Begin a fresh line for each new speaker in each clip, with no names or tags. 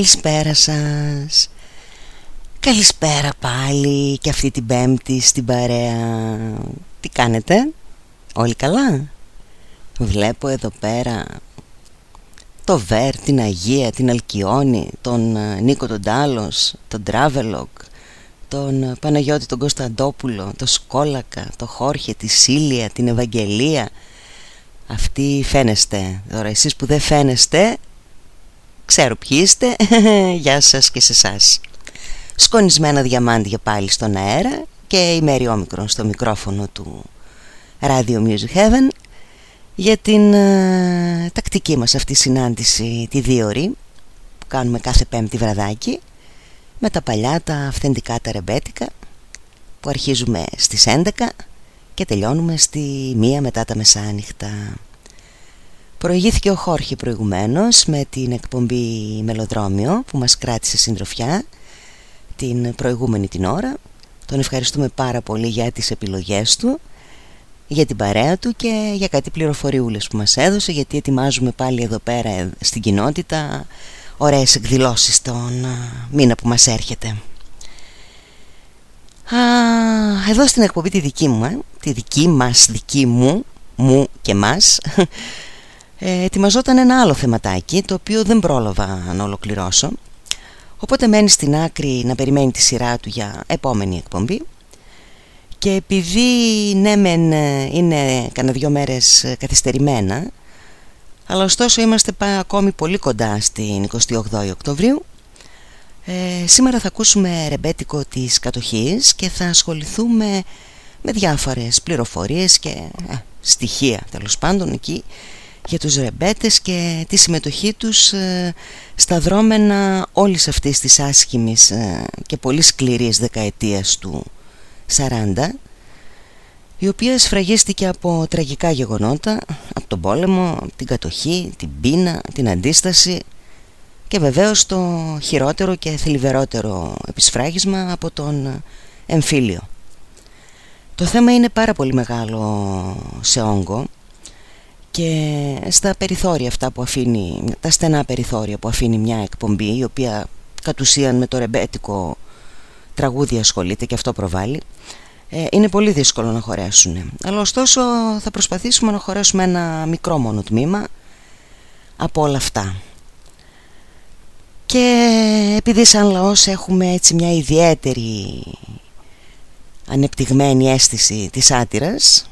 Καλησπέρα σας Καλησπέρα πάλι και αυτή την πέμπτη στην παρέα Τι κάνετε, όλοι καλά; Βλέπω εδώ πέρα το Βέρ, την Αγία, την Αλκιόνη, τον ε, Νίκο τον Τάλος, τον Τράβελοκ, τον ε, Παναγιώτη τον Κωνσταντόπουλο, τον Σκόλακα, τον Χόρχε, τη Σίλια, την Ευαγγελία. Αυτοί φαίνεστε. Τώρα εσείς που δεν φαίνεστε, ξέρω ποιοι είστε, γεια σας και σε εσάς σκονισμένα διαμάντια πάλι στον αέρα και η Μέρη Όμικρον στο μικρόφωνο του Radio Music Heaven για την ε, τακτική μας αυτή συνάντηση τη δίωρη που κάνουμε κάθε πέμπτη βραδάκι με τα παλιά τα αυθεντικά τα ρεμπέτικα που αρχίζουμε στις 11 και τελειώνουμε στη μία μετά τα μεσάνυχτα. Προηγήθηκε ο Χόρχη προηγουμένως με την εκπομπή Μελοδρόμιο που μας κράτησε συντροφιά την προηγούμενη την ώρα. Τον ευχαριστούμε πάρα πολύ για τις επιλογές του Για την παρέα του και για κάτι πληροφοριούλες που μας έδωσε Γιατί ετοιμάζουμε πάλι εδώ πέρα στην κοινότητα Ωραίες εκδηλώσεις τον μήνα που μας έρχεται. Α, Εδώ στην εκπομπή τη δική μου, ε, τη δική μας, δική μου, μου και μας ε, Ετοιμαζόταν ένα άλλο θεματάκι το οποίο δεν πρόλαβα να ολοκληρώσω. Οπότε μένει στην άκρη να περιμένει τη σειρά του για επόμενη εκπομπή. Και επειδή ναι μεν ε, είναι κανένα δυο μέρες ε, καθυστερημένα αλλά ωστόσο είμαστε ακόμη πολύ κοντά στην 28 Οκτωβρίου ε, σήμερα θα ακούσουμε ρεμπέτικο της κατοχής και θα ασχοληθούμε με διάφορες πληροφορίες και ε, στοιχεία τέλος πάντων εκεί για τους ρεμπέτες και τη συμμετοχή τους ε, στα δρόμενα όλης αυτής της άσχημης ε, και πολύ σκληρής δεκαετίας του 40 η οποία σφραγίστηκε από τραγικά γεγονότα από τον πόλεμο, την κατοχή, την πείνα, την αντίσταση και βεβαίως το χειρότερο και θλιβερότερο επισφράγισμα από τον εμφύλιο. Το θέμα είναι πάρα πολύ μεγάλο σε όγκο και στα περιθώρια αυτά που αφήνει, τα στενά περιθώρια που αφήνει μια εκπομπή η οποία κατ' ουσίαν με το ρεμπέτικο τραγούδι ασχολείται και αυτό προβάλλει ε, είναι πολύ δύσκολο να χωρέσουν. Αλλά ωστόσο θα προσπαθήσουμε να χωρέσουμε ένα μικρό μόνο τμήμα από όλα αυτά. Και επειδή σαν λαός έχουμε έτσι μια ιδιαίτερη ανεπτυγμένη αίσθηση της άτυρας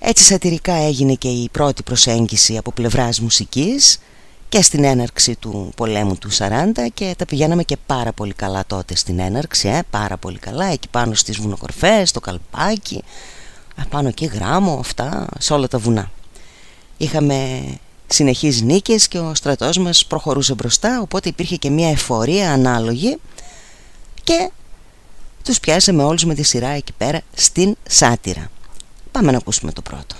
έτσι σατυρικά έγινε και η πρώτη προσέγγιση από πλευράς μουσικής και στην έναρξη του πολέμου του 40 και τα πηγαίναμε και πάρα πολύ καλά τότε στην έναρξη, ε, πάρα πολύ καλά, εκεί πάνω στις βουνοκορφές, στο καλπάκι, πάνω εκεί γράμμο, αυτά, σε όλα τα βουνά. Είχαμε συνεχείς νίκες και ο στρατός μας προχωρούσε μπροστά, οπότε υπήρχε και μια εφορία ανάλογη και τους πιάσαμε όλους με τη σειρά εκεί πέρα στην Σάτυρα. Πάμε να ακούσουμε το πρώτο.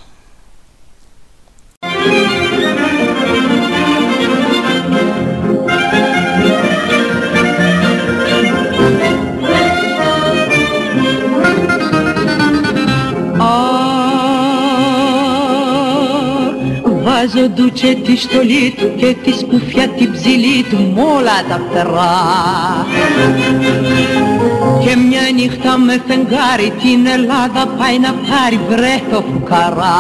Βάζω ντουτσέ τη στολή του και τη σκουφιά την ψηλή του μ' όλα τα φτερά. Και μια νύχτα με φεγγάρι την Ελλάδα πάει να πάρει βρε το φουκαρά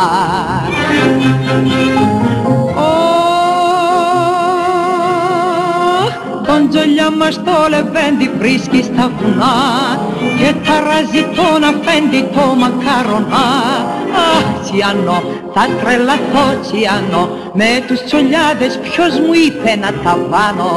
τον τζολιά μας το λεβέντι βρίσκει στα βουνά και ταράζει τον αφέντη το μακαρονά. Αχ τσιανό, θα τρελαθώ τσιανό με τους τσολιάδες ποιος μου είπε να τα βάνω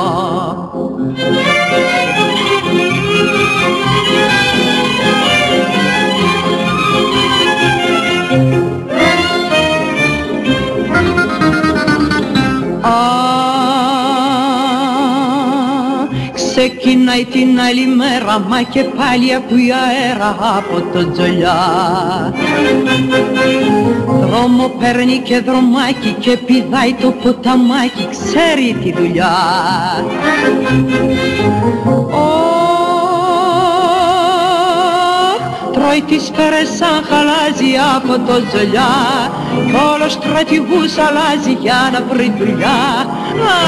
Ξεκινάει την άλλη μέρα μα και πάλι ακούει αέρα από το τζολιά. Δρόμο παίρνει και δρομάκι και πηδάει το ποταμάκι ξέρει τη δουλειά τρώει τις φέρες σαν χαλάζει από το τζολιά κι όλος στρατηγούς αλλάζει για να βρει δουλειά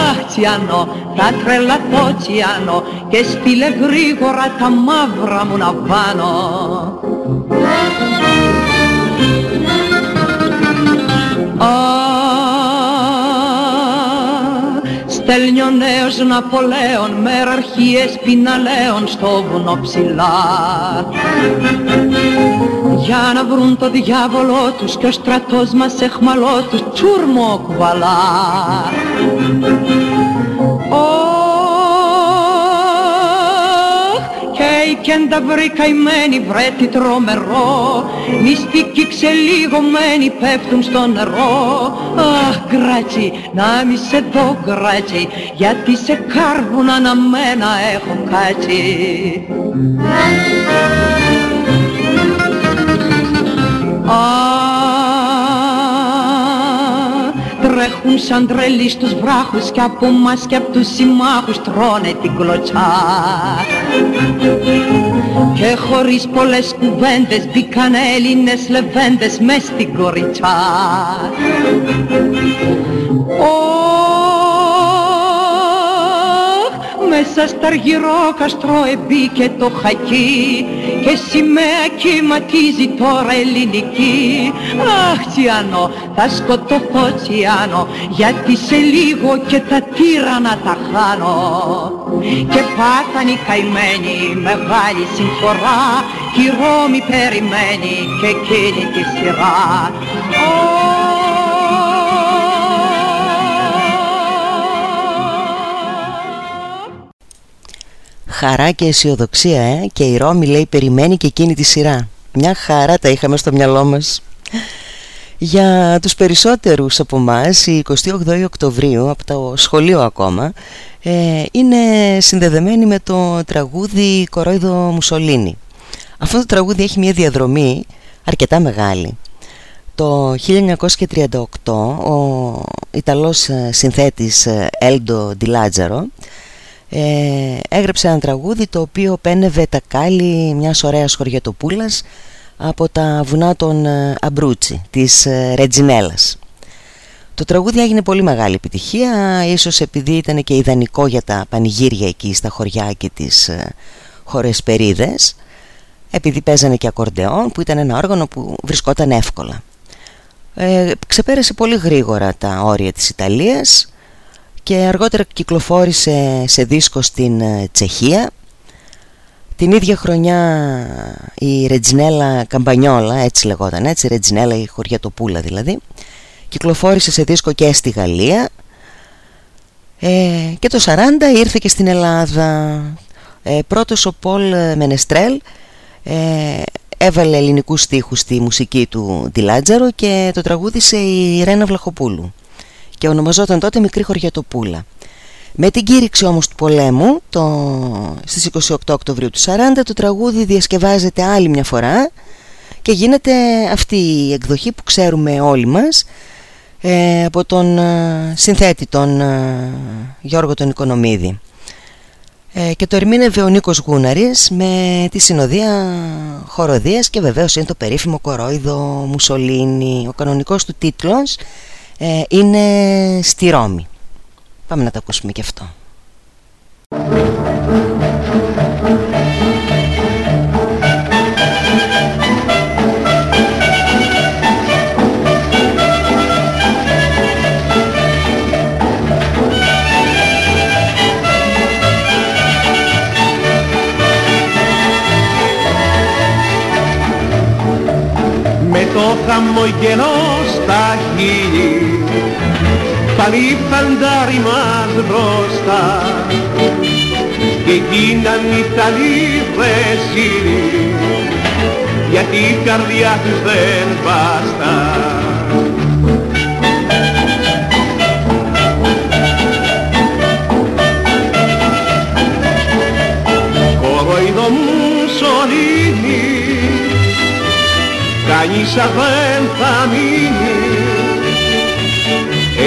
Αχ Τσιάνο, θα τρελαθώ Τσιάνο και στείλε γρήγορα τα μαύρα μου να βάνω. Στέλνει ο νέος Ναπολέων μεραρχίες πιναλέων στο βουνό ψηλά. Για να βρουν το διάβολό τους και ο στρατός μας εχμαλό τους τσούρμο κουβαλά κι αν τα βρει καημένη βρε τι τρομερό. Μυστικοί ξελίγωμένοι πέφτουν στο νερό. Αχ γκράτσι να μη σε δω γκράτσι Γιατί σε κάρβουνα αναμμένα έχω κάτσει τρέχουν σαν τρελοί στους βράχους και από μας και από τους συμμάχους τρώνε την κλωτσά. Και χωρίς πολλές κουβέντες μπήκαν Έλληνες λεβέντες μες στην Κορυτσά μέσα στα αργυρό καστρό εμπήκε το χακί και σημαία κυματίζει τώρα ελληνική. Αχ Τσιάνο θα σκοτωθώ Τσιάνο γιατί σε λίγο και τα τύρανα τα χάνω. Και πάθαν οι καημένοι μεγάλη συμφορά κι η Ρώμη περιμένει και εκείνη τη σειρά
Χαρά και αισιοδοξία, ε, και η Ρώμη λέει περιμένει και εκείνη τη σειρά. Μια χαρά τα είχαμε στο μυαλό μας. Για τους περισσότερους από εμάς, η 28 Οκτωβρίου, από το σχολείο ακόμα, ε, είναι συνδεδεμένη με το τραγούδι «Κορόιδο Μουσολίνη». Αυτό το τραγούδι έχει μια διαδρομή αρκετά μεγάλη. Το 1938 ο Ιταλός συνθέτης Έλντο Ντιλάτζαρο ε, έγραψε ένα τραγούδι το οποίο πένευε τα κάλλη μιας ωραίας χωριατοπούλας από τα βουνά των ε, Αμπρούτσι, της ε, Ρετζινέλας. Το τραγούδι έγινε πολύ μεγάλη επιτυχία, ίσως επειδή ήταν και ιδανικό για τα πανηγύρια εκεί στα χωριά και τις ε, χώρες περίδες, επειδή παίζανε και ακορντεόν που ήταν ένα όργανο που βρισκόταν εύκολα. Ε, ξεπέρασε πολύ γρήγορα τα όρια της Ιταλίας και αργότερα κυκλοφόρησε σε δίσκο στην ε, Τσεχία. Την ίδια χρονιά η Ρετζινέλα Καμπανιόλα, έτσι λεγόταν έτσι, Ρετζινέλα η χωριατοπούλα δηλαδή κυκλοφόρησε σε δίσκο και στη Γαλλία. Ε, και το 40 ήρθε και στην Ελλάδα. Ε, πρώτος ο Πολ Μενεστρέλ ε, έβαλε ελληνικούς στίχους στη μουσική του Τιλάτζαρο και το τραγούδισε η Ρένα Βλαχοπούλου και ονομαζόταν τότε Μικρή Χωριατοπούλα. Με την κήρυξη όμως του πολέμου το... στις 28 Οκτωβρίου του 40 το τραγούδι διασκευάζεται άλλη μια φορά και γίνεται αυτή η εκδοχή που ξέρουμε όλοι μας ε, από τον ε, συνθέτη τον ε, Γιώργο τον Οικονομίδη ε, και το ερμήνευε ο Νίκος Γούναρης με τη συνοδεία χοροδίας και βεβαίως είναι το περίφημο κορόιδο Μουσολίνη ο κανονικός του τίτλος ε, είναι στη Ρώμη. Πάμε να το ακούσουμε και αυτό.
Με το χαμογελό στα χείλη πάλι φαντάρι μας μπροστά και γίναν Ιταλοί βρεσίλοι γιατί η καρδιά τους δεν βάστα. Κανείς δεν θα μείνεις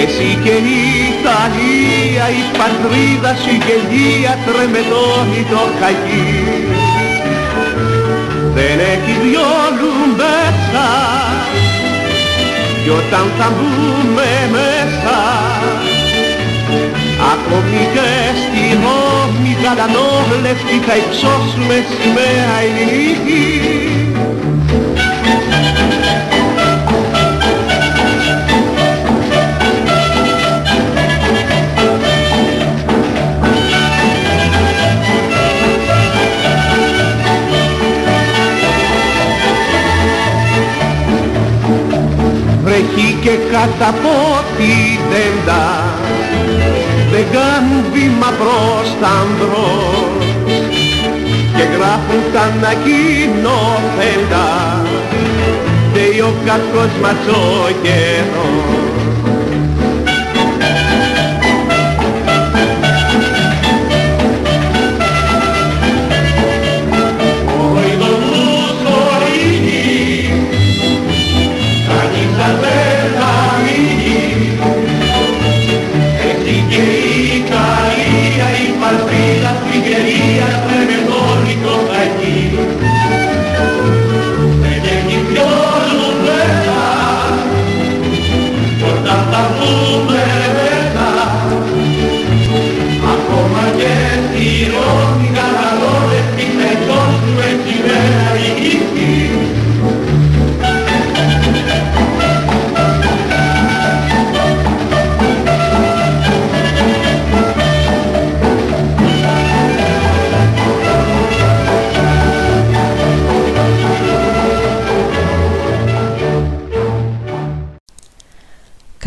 εσύ και η Ιταλία, η πατρίδα σου η γελία τρεμετώνει το χαγί. Δεν έχει διόλου μέσα κι όταν θα μπούμε μέσα Ακόμη και στη Ρώμη γαλανό λεφτή θα υψώσουμε σημαία ελληνική Βρέχει και κατά πότη τέντα δεν κάνουν βήμα προς τα μπρος και γράφουν τα ανακοινώθεντα. Και ο κακός μας ο καιρός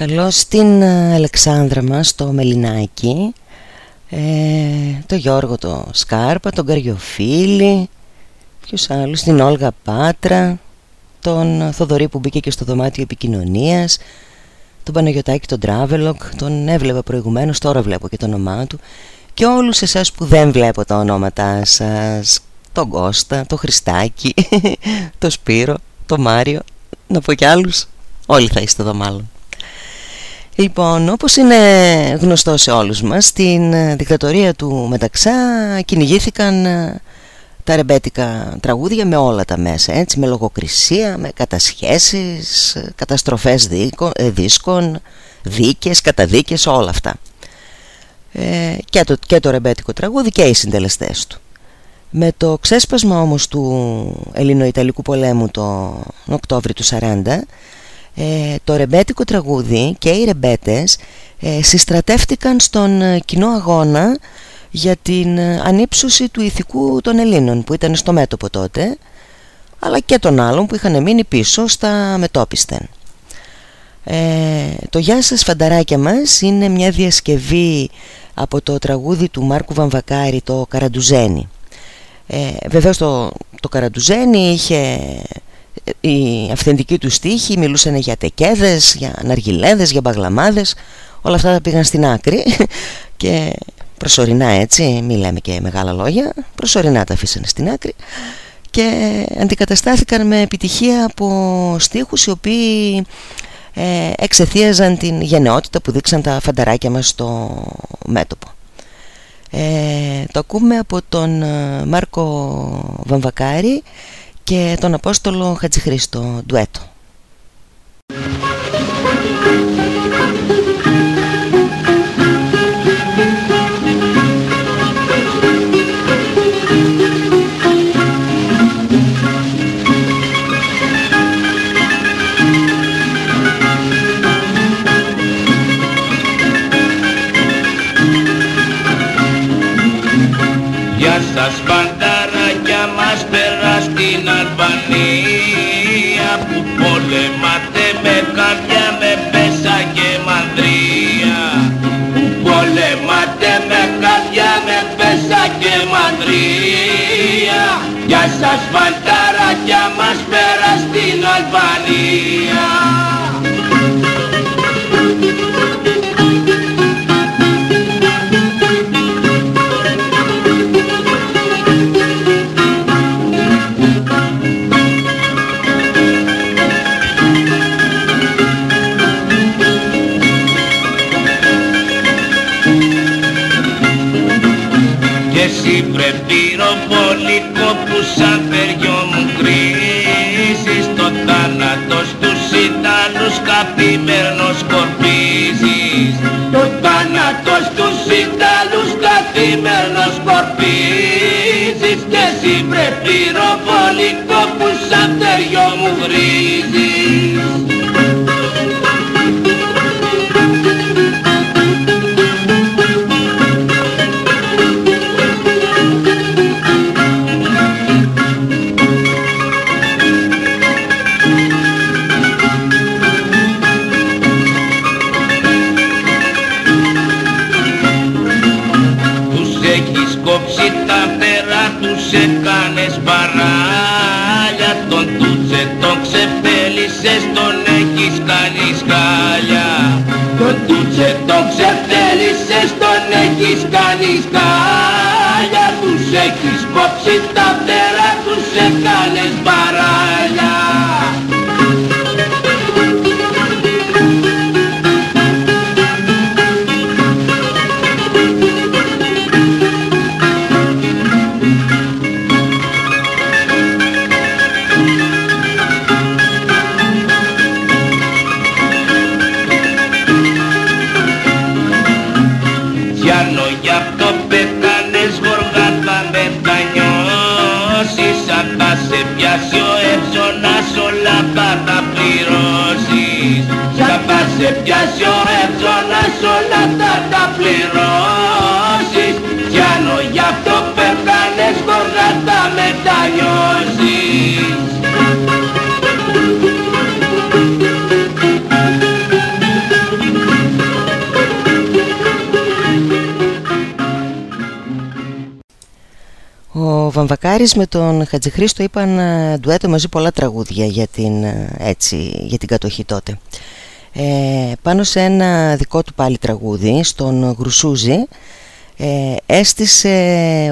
Καλώς στην ε, Αλεξάνδρα μας, το Μελινάκι, ε, το Γιώργο το Σκάρπα, τον Καριοφίλη, ποιος άλλος, την Όλγα Πάτρα, τον Θοδωρή που μπήκε και στο δωμάτιο επικοινωνίας, τον Παναγιωτάκη τον Τράβελοκ, τον έβλεπα προηγουμένως, τώρα βλέπω και το όνομά του και όλους εσάς που δεν βλέπω τα ονόματά σας, τον Κώστα, τον Χριστάκη, τον Σπύρο, τον Μάριο, να πω κι άλλους, όλοι θα είστε εδώ μάλλον. Λοιπόν, όπως είναι γνωστό σε όλους μας, στην ε, δικτατορία του Μεταξά κυνηγήθηκαν ε, τα ρεμπέτικα τραγούδια με όλα τα μέσα, έτσι, με λογοκρισία, με κατασχέσεις, ε, καταστροφές δίσκων, δίκες, καταδίκες, όλα αυτά. Ε, και, το, και το ρεμπέτικο τραγούδι και οι συντελεστές του. Με το ξέσπασμα όμως του Ελληνοϊταλικού πολέμου το Οκτώβριο του 40 ε, το ρεμπέτικο τραγούδι και οι ρεμπέτες ε, συστρατεύτηκαν στον ε, κοινό αγώνα για την ε, ανύψωση του ηθικού των Ελλήνων που ήταν στο μέτωπο τότε αλλά και των άλλων που είχαν μείνει πίσω στα μετόπιστεν. Ε, το «Γεια σας φανταράκια μας» είναι μια διασκευή από το τραγούδι του Μάρκου Βαμβακάρη το «Καραντουζένι». Ε, βεβαίως το, το «Καραντουζένι» είχε οι αυθεντικοί του στίχοι μιλούσαν για τεκέδες, για ναργιλέδες, για μπαγλαμάδες όλα αυτά τα πήγαν στην άκρη και προσωρινά έτσι, μη λέμε και μεγάλα λόγια προσωρινά τα αφήσανε στην άκρη και αντικαταστάθηκαν με επιτυχία από στίχους οι οποίοι ε, εξεθίαζαν την γενναιότητα που δείξαν τα φανταράκια μας στο μέτωπο. Ε, το ακούμε από τον ε, Μάρκο Βαμβακάρη και τον Απόστολο Χατζηχρήστο ντουέτο.
Γεια σας πανταράκια πολεμάτε με καρδιά με πέσα και μανδρία. Που πολεμάτε με καρδιά με πέσα και μανδρία. Γεια σας φανταράκια μας πέρα στην Αλβανία σαν παιριό μου κρίζεις Το θάνατος τους Ιταλούς καθημερινός σκορπίζεις.
Το θάνατος στους Ιταλούς καθημερινός σκορπίζεις
Και εσύ βρε πυροβολικό που σαν τέριο μου βρίζεις τους έκανες παράλια Τον τούτσε τον ξεφέλησες, τον έχεις κάνει σκάλια.
Το τούτσε το ξεφτέλησες, τον έχεις κάνει σκάλια. Τους έχεις κόψει τα φτερά, τους έκανες παράλια
σε πιάσει ο έψονας όλα θα τα πληρώσεις
Γιάννο γι' αυτό πέθανες γοργά θα μετανιώσεις
Ο Βαμβακάρης με τον Χατζηχρήστο είπαν ε, ντουέτο μαζί πολλά τραγούδια για την, ε, έτσι, για την κατοχή τότε. Ε, πάνω σε ένα δικό του πάλι τραγούδι, στον Γρουσούζη, ε, έστησε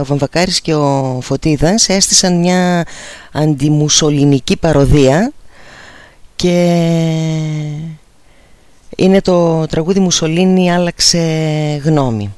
ο Βαμβακάρης και ο Φωτίδας έστησαν μια αντιμουσολινική παροδία και είναι το τραγούδι «Μουσολίνη άλλαξε γνώμη».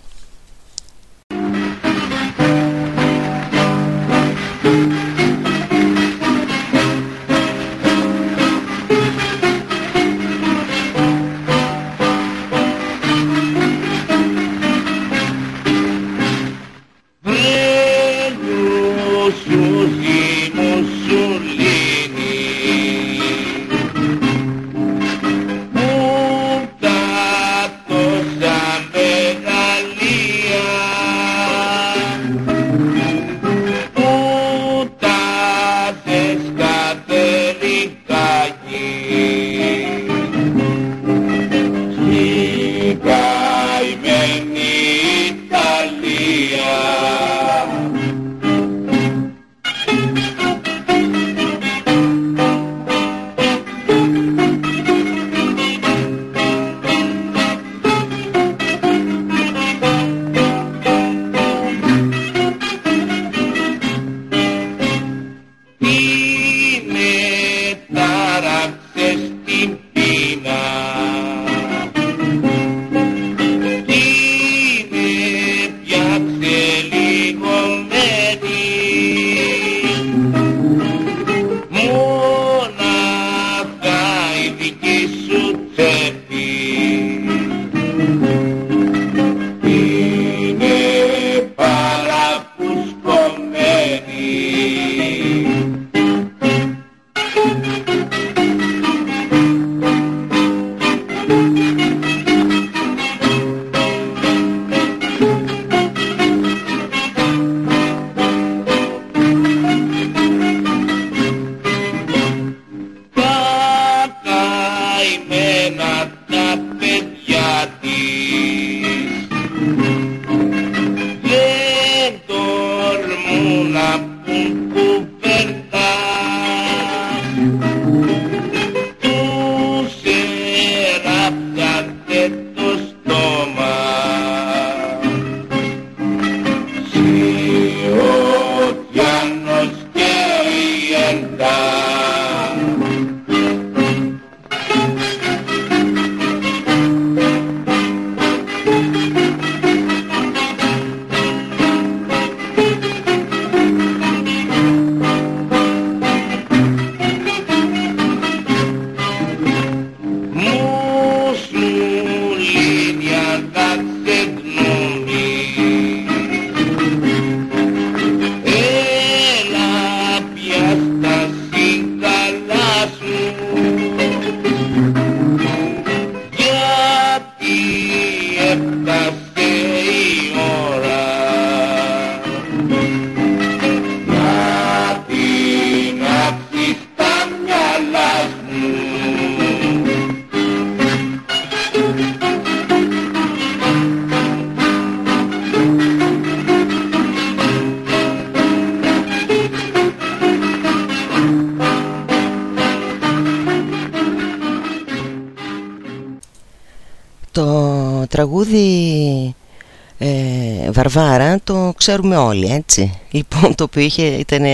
Βαρβάρα το ξέρουμε όλοι έτσι Λοιπόν το οποίο είχε, ήταν,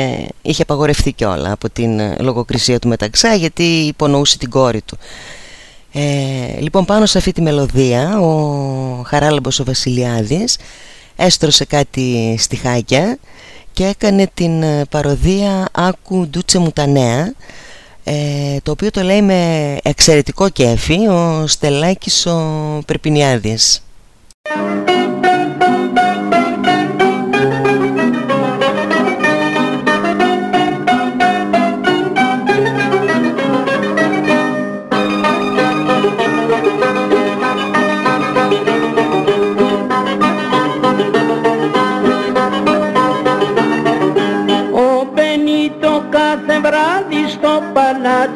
είχε απαγορευτεί κιόλα από την λογοκρισία του Μεταξά γιατί υπονοούσε την κόρη του ε, Λοιπόν πάνω σε αυτή τη μελωδία ο Χαράλαμπος ο Βασιλιάδης έστρωσε κάτι στιχάκια και έκανε την παροδία «Άκου ντούτσε μου τα νέα» ε, το οποίο το λέει με εξαιρετικό κέφι ο Στελάκης ο Περπινιάδης.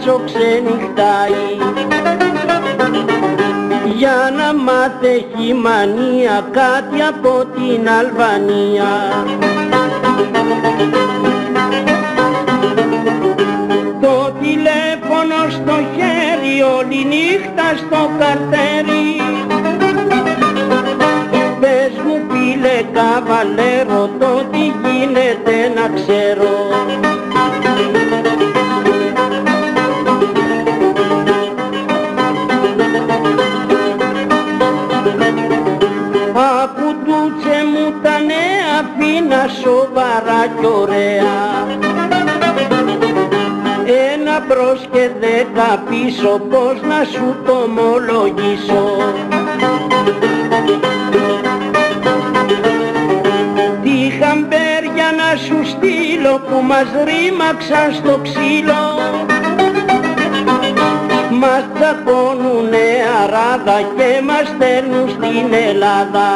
Παλάτσο ξενυχτάει. Για να μάθει μανία κάτι από την Αλβανία. Το τηλέφωνο στο χέρι, όλη νύχτα στο καρτέρι. Πες μου φίλε καβαλέρο, το τι γίνεται να ξέρω αφήνα σοβαρά κι ωραία. Ένα μπρος και δέκα πίσω πως να σου το ομολογήσω. Τι χαμπέρια να σου στείλω που μας ρήμαξαν στο ξύλο. Μας τσακώνουνε αράδα και μας στέλνουν στην Ελλάδα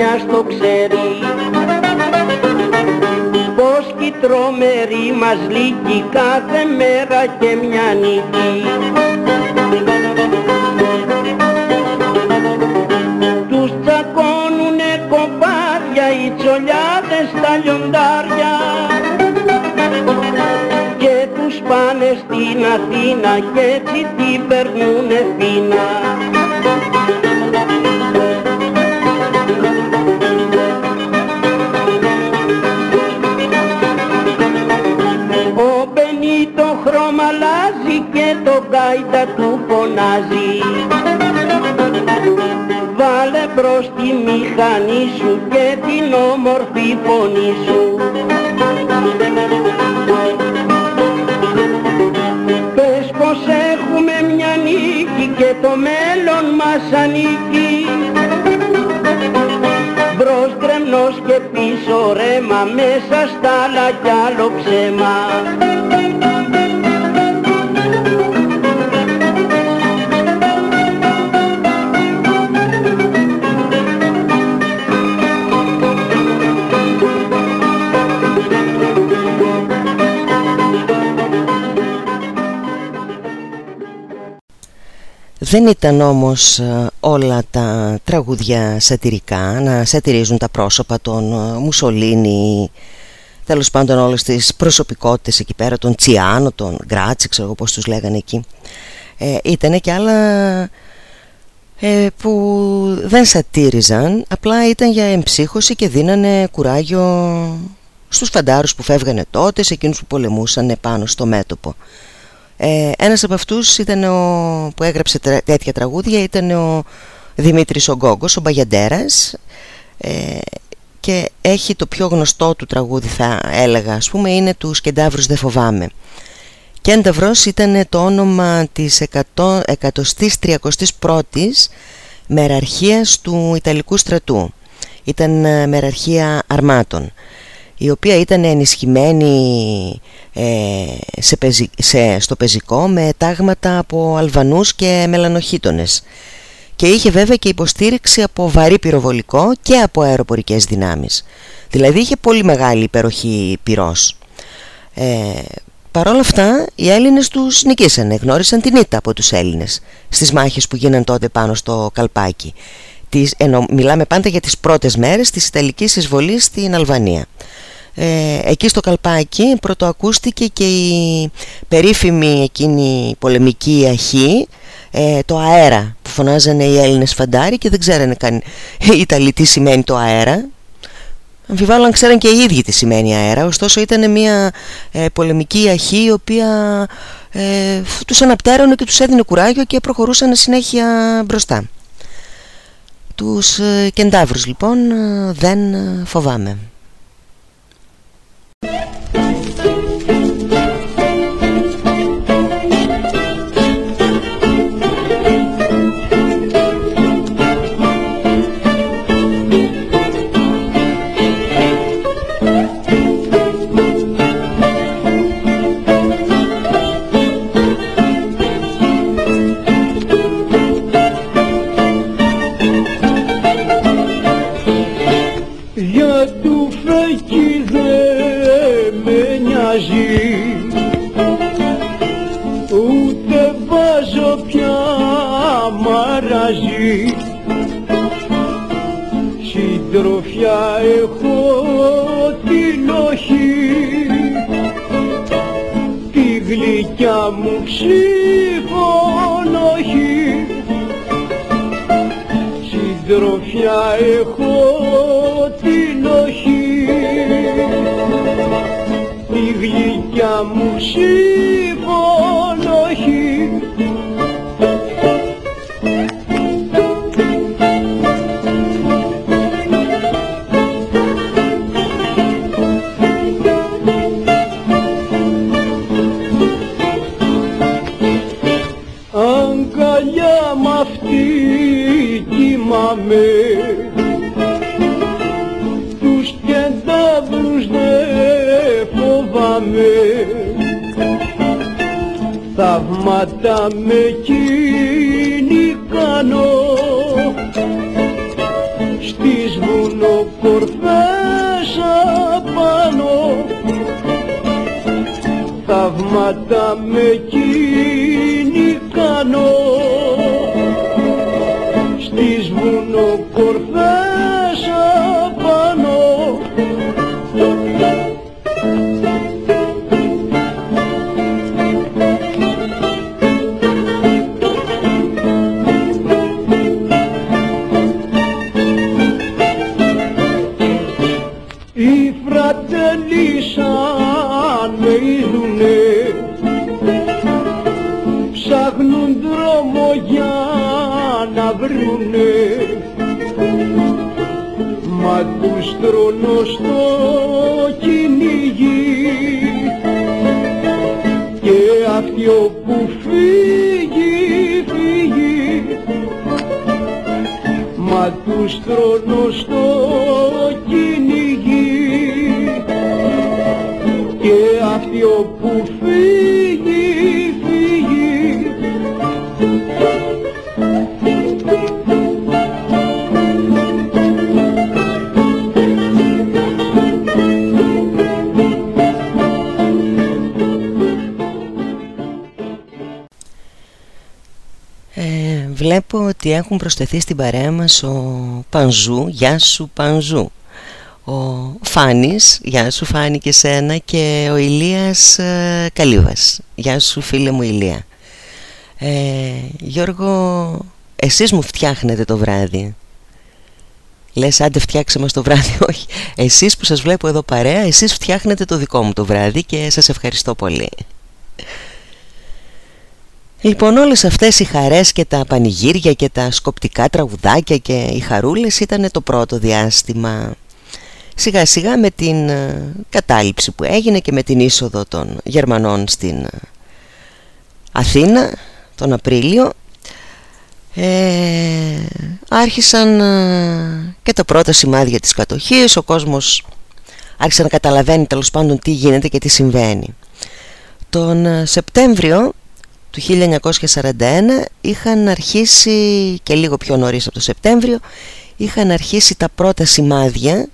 ο Δούνιας το ξέρει. Πως κι τρομερή μας λύκει κάθε μέρα και μια νίκη. Τους τσακώνουνε κοπάδια οι τσολιάδες στα λιοντάρια. Και τους πάνε στην Αθήνα και έτσι την περνούνε φίνα το γκάιτα του φωνάζει. Βάλε μπρος τη μηχανή σου και την όμορφη φωνή σου. Πες πως έχουμε μια νίκη και το μέλλον μας ανήκει. Μπρος κρεμνός και πίσω ρέμα μέσα στα άλλα κι άλλο ψέμα
Δεν ήταν όμως ε, όλα τα τραγούδια σατυρικά να σατυρίζουν τα πρόσωπα των ε, Μουσολίνη τέλος πάντων όλες τις προσωπικότητες εκεί πέρα τον Τσιάνο, τον Γκράτσι ξέρω εγώ πως τους λέγανε εκεί. Ε, ήτανε και άλλα ε, που δεν σατήριζαν απλά ήταν για εμψύχωση και δίνανε κουράγιο στους φαντάρους που φεύγανε τότε σε εκείνους που πολεμούσαν πάνω στο μέτωπο ε, ένας από αυτούς ήταν ο, που έγραψε τέτοια τραγούδια ήταν ο Δημήτρης Ογκόγκος, ο Μπαγιαντέρας. Ε, και έχει το πιο γνωστό του τραγούδι θα έλεγα ας πούμε είναι τους Σκεντάβρους δεν φοβάμαι Κένταυρος ήταν το όνομα της 131ης μεραρχίας του Ιταλικού στρατού. Ήταν ε, μεραρχία αρμάτων η οποία ήταν ενισχυμένη ε, σε, στο πεζικό με τάγματα από Αλβανούς και μελανοχίτονες και είχε βέβαια και υποστήριξη από βαρύ πυροβολικό και από αεροπορικές δυνάμεις δηλαδή είχε πολύ μεγάλη υπεροχή πυρός ε, Παρ' όλα αυτά οι Έλληνες τους νικήσανε, γνώρισαν την ήττα από τους Έλληνες στις μάχες που γίναν τότε πάνω στο Καλπάκι. Τις, ενώ μιλάμε πάντα για τις πρώτες μέρες της Ιταλικής εισβολής στην Αλβανία. Ε, εκεί στο Καλπάκι πρωτοακούστηκε και η περίφημη εκείνη πολεμική αρχή ε, το αέρα που φωνάζανε οι Έλληνες φαντάροι και δεν ξέρανε καν οι Ιταλοί τι σημαίνει το αέρα. Αμφιβάλλω αν ξέραν και οι ίδιοι τι σημαίνει αέρα ωστόσο ήταν μια ε, πολεμική αρχή η οποία ε, τους αναπτέρωνε και τους έδινε κουράγιο και προχωρούσαν συνέχεια μπροστά. Τους ε, κεντάβρους λοιπόν δεν φοβάμαι Thank you.
Συντροφιά έχω την οχή. Τη γλυκιά μου ψυχονοχή Συντροφιά έχω την οχή. Τη γλυκιά μου ψυχονοχή θυμάμαι τους κεντάβρους δε φοβάμαι. Θαύματα με εκείνη κάνω. Στις βουνοκορφές απάνω. Θαύματα με εκείνη κάνω uno por ser. Να βρουνε μα τους τρώνω στο κυνηγί. Και αυτοί όπου φύγει, φύγει. Μα τους τρώνω στο κυνηγί. Και αυτοί όπου φύγει,
βλέπω ότι έχουν προσθεθεί στην παρέα μας ο Πανζού, γεια σου Πανζού. Ο Φάνης, γεια σου Φάνη και σένα. Και ο Ηλίας ε, Καλύβας, γεια σου φίλε μου Ηλία. Ε, Γιώργο, εσείς μου φτιάχνετε το βράδυ. Λες άντε φτιάξε μας το βράδυ Όχι, εσείς που σας βλέπω εδώ παρέα Εσείς φτιάχνετε το δικό μου το βράδυ Και σας ευχαριστώ πολύ Λοιπόν όλες αυτές οι χαρές και τα πανηγύρια και τα σκοπτικά τραγουδάκια και οι χαρούλες ήταν το πρώτο διάστημα. Σιγά σιγά με την ε, κατάληψη που έγινε και με την είσοδο των Γερμανών στην ε, Αθήνα τον Απρίλιο ε, άρχισαν ε, και τα πρώτα σημάδια της κατοχής ο κόσμος άρχισε να καταλαβαίνει τέλος πάντων τι γίνεται και τι συμβαίνει. Τον Σεπτέμβριο του 1941 είχαν αρχίσει και λίγο πιο νωρίς από το Σεπτέμβριο είχαν αρχίσει τα πρώτα σημάδια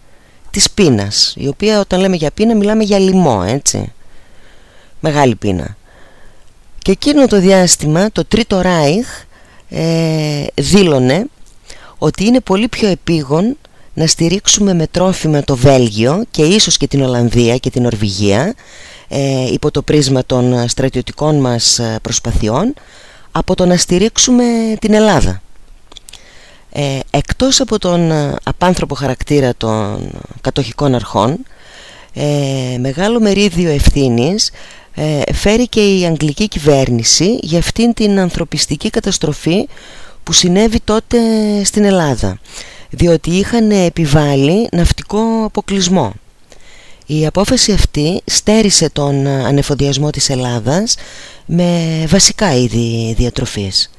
της πείνας η οποία όταν λέμε για πείνα μιλάμε για λοιμό έτσι μεγάλη πείνα. Και εκείνο το διάστημα το Τρίτο Ράιχ ε, δήλωνε ότι είναι πολύ πιο επίγον να στηρίξουμε με τρόφιμα το Βέλγιο και ίσως και την Ολλανδία και την Ορβηγία ε, υπό το πρίσμα των στρατιωτικών μας ε, προσπαθειών από το να στηρίξουμε την Ελλάδα. Ε, εκτός από τον ε, απάνθρωπο χαρακτήρα των κατοχικών αρχών ε, μεγάλο μερίδιο ευθύνης ε, φέρει και η αγγλική κυβέρνηση για αυτήν την ανθρωπιστική καταστροφή που συνέβη τότε στην Ελλάδα διότι είχαν επιβάλει ναυτικό αποκλεισμό. Η απόφαση αυτή στέρισε τον ανεφοδιασμό της Ελλάδας με βασικά είδη διατροφής.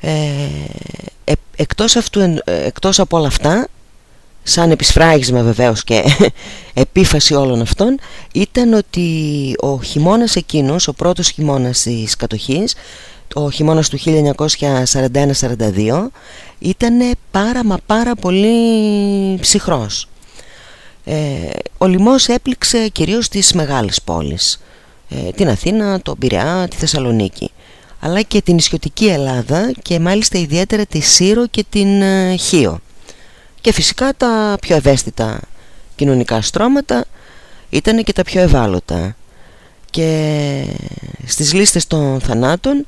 Ε, ε εκτός, αυτού, ε, εκτός από όλα αυτά σαν επισφράγισμα βεβαίως και επίφαση όλων αυτών ήταν ότι ο χειμώνας εκείνος, ο πρώτος χειμώνας της κατοχής ο χειμώνας του 1941-42 ήταν πάρα μα πάρα πολύ ψυχρός. Ε, ο λοιμός έπληξε κυρίως τις μεγάλες πόλεις ε, την Αθήνα, τον Πειραιά, τη Θεσσαλονίκη αλλά και την ισιωτική Ελλάδα και μάλιστα ιδιαίτερα τη Σύρο και την ε, Χίο. Και φυσικά τα πιο ευαίσθητα κοινωνικά στρώματα ήταν και τα πιο ευάλωτα. Και στις λίστες των θανάτων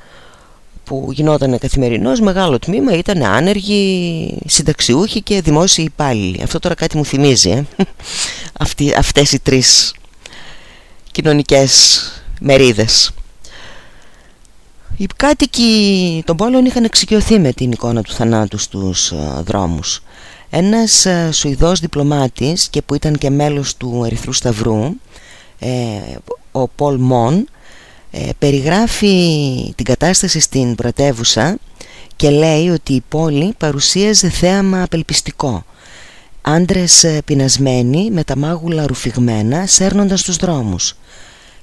που γινόταν καθημερινώς μεγάλο τμήμα ήταν άνεργοι, συνταξιούχοι και δημόσιοι υπάλληλοι. Αυτό τώρα κάτι μου θυμίζει ε; Αυτοί, αυτές οι τρεις κοινωνικές μερίδες. Οι κάτοικοι των πόλεων είχαν εξοικειωθεί με την εικόνα του θανάτου στους ε, δρόμους. Ένας ε, Σουηδός διπλωμάτης και που ήταν και μέλος του Ερυθρού Σταυρού ε, ο Πολ Μον ε, περιγράφει την κατάσταση στην πρωτεύουσα και λέει ότι η πόλη παρουσίαζε θέαμα απελπιστικό άντρες πεινασμένοι με τα μάγουλα ρουφηγμένα σέρνοντας τους δρόμους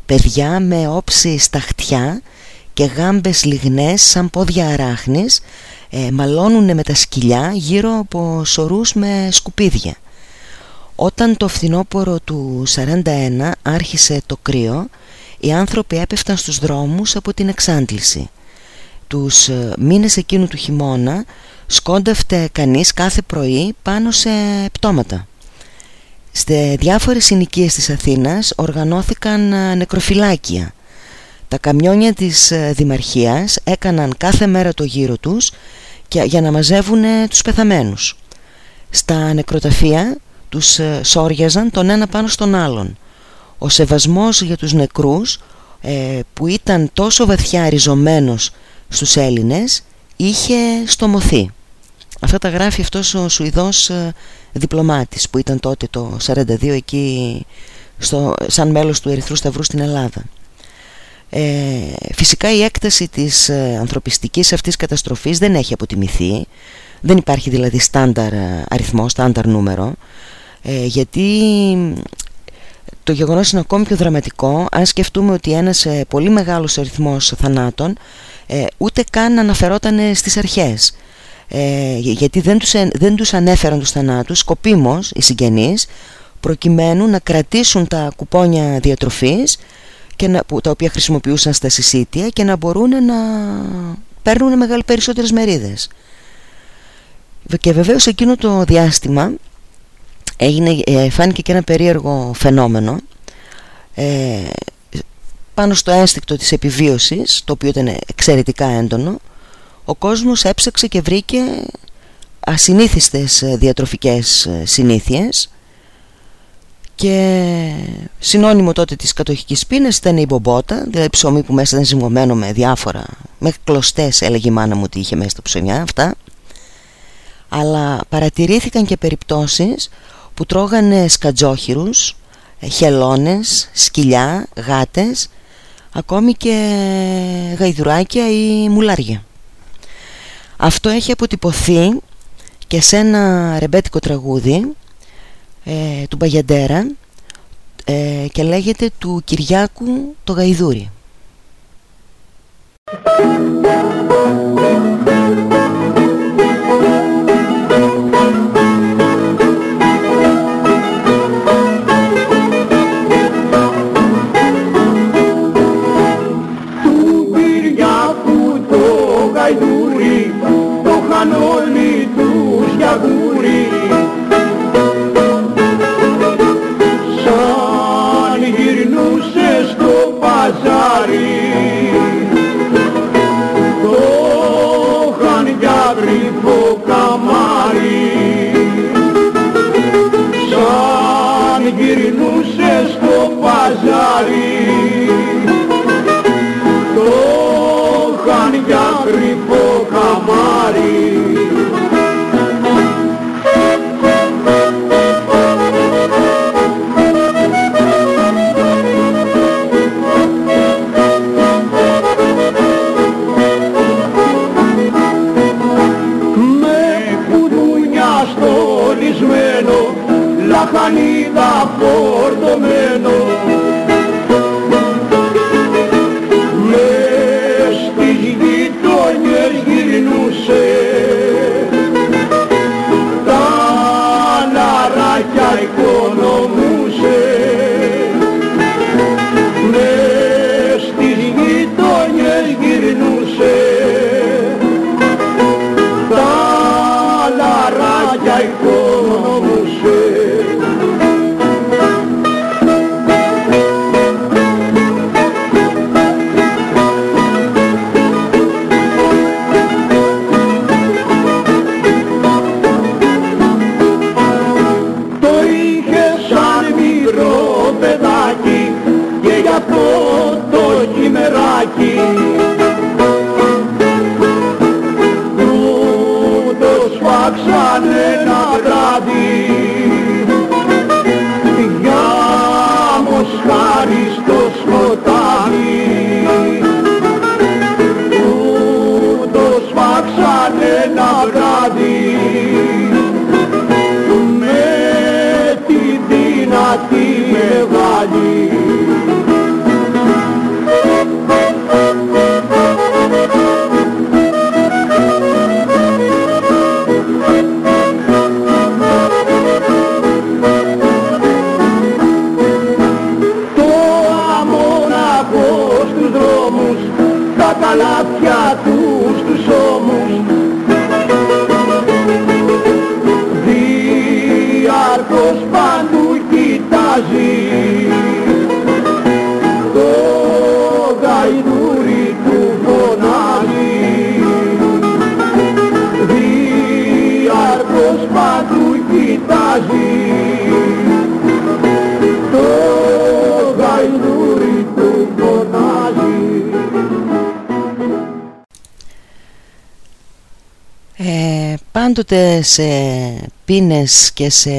παιδιά με όψη στα χτιά και γάμπες λιγνές σαν πόδια αράχνης ε, μαλώνουν με τα σκυλιά γύρω από σωρούς με σκουπίδια. Όταν το φθινόπωρο του 41 άρχισε το κρύο, οι άνθρωποι έπεφταν στους δρόμους από την εξάντληση. Τους ε, μήνες εκείνου του χειμώνα σκόνταυτε κανείς κάθε πρωί πάνω σε πτώματα. Σε διάφορες συνοικίες της Αθήνας οργανώθηκαν ε, νεκροφυλάκια. Τα καμιόνια της ε, Δημαρχίας έκαναν κάθε μέρα το γύρο τους για να μαζεύουν τους πεθαμένους. Στα νεκροταφεία τους ε, σόριαζαν τον ένα πάνω στον άλλον. Ο σεβασμός για τους νεκρούς ε, που ήταν τόσο βαθιά ριζωμένος στους Έλληνες είχε στομωθεί. Αυτά τα γράφει αυτός ο Σουηδός ε, διπλωμάτης που ήταν τότε το 42 εκεί στο, σαν μέλος του Ερυθρού Σταυρού στην Ελλάδα. Ε, φυσικά η έκταση της ε, ανθρωπιστικής αυτής καταστροφής δεν έχει αποτιμηθεί δεν υπάρχει δηλαδή στάνταρ ε, αριθμό, στάνταρ νούμερο ε, γιατί το γεγονός είναι ακόμη πιο δραματικό αν σκεφτούμε ότι ένας πολύ μεγάλος αριθμός θανάτων ούτε καν αναφερόταν στις αρχές γιατί δεν τους, δεν τους ανέφεραν τους θανάτους σκοπίμως οι συγγενείς προκειμένου να κρατήσουν τα κουπόνια διατροφής και να, που, τα οποία χρησιμοποιούσαν στα συσίτια και να μπορούν να παίρνουν μεγάλες περισσότερες μερίδες. Και βεβαίως εκείνο το διάστημα έγινε, ε, φάνηκε και ένα περίεργο φαινόμενο ε, πάνω στο ένστικτο της επιβίωσης το οποίο ήταν εξαιρετικά έντονο ο κόσμος έψαξε και βρήκε ασυνήθιστες διατροφικές συνήθειες και συνώνυμο τότε της κατοχικής πείνας ήταν η μπομπότα δηλαδή ψωμί που μέσα ήταν ζυμωμένο με διάφορα με κλωστές έλεγε η μάνα μου ότι είχε μέσα τα ψωμιά αυτά. Αλλά παρατηρήθηκαν και περιπτώσεις που τρώγανε σκατζόχυρους χελώνες, σκυλιά, γάτες ακόμη και γαϊδουράκια ή μουλάρια αυτό έχει αποτυπωθεί και σε ένα ρεμπέτικο τραγούδι ε, του Μπαγιαντέρα ε, και λέγεται του Κυριάκου το Γαϊδούρι. Caico. Πάντοτε σε πίνες και σε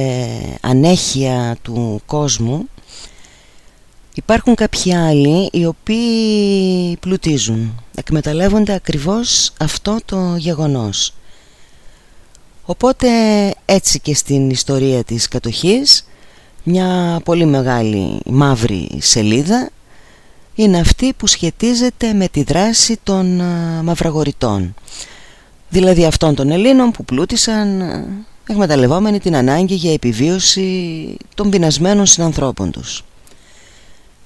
ανέχεια του κόσμου υπάρχουν κάποιοι άλλοι οι οποίοι πλουτίζουν, εκμεταλλεύονται ακριβώς αυτό το γεγονός. Οπότε έτσι και στην ιστορία της κατοχής μια πολύ μεγάλη μαύρη σελίδα είναι αυτή που σχετίζεται με τη δράση των α, μαυραγοριτών δηλαδή αυτών των Ελλήνων που πλούτησαν ε, εκμεταλλευόμενοι την ανάγκη για επιβίωση των πεινασμένων συνανθρώπων τους.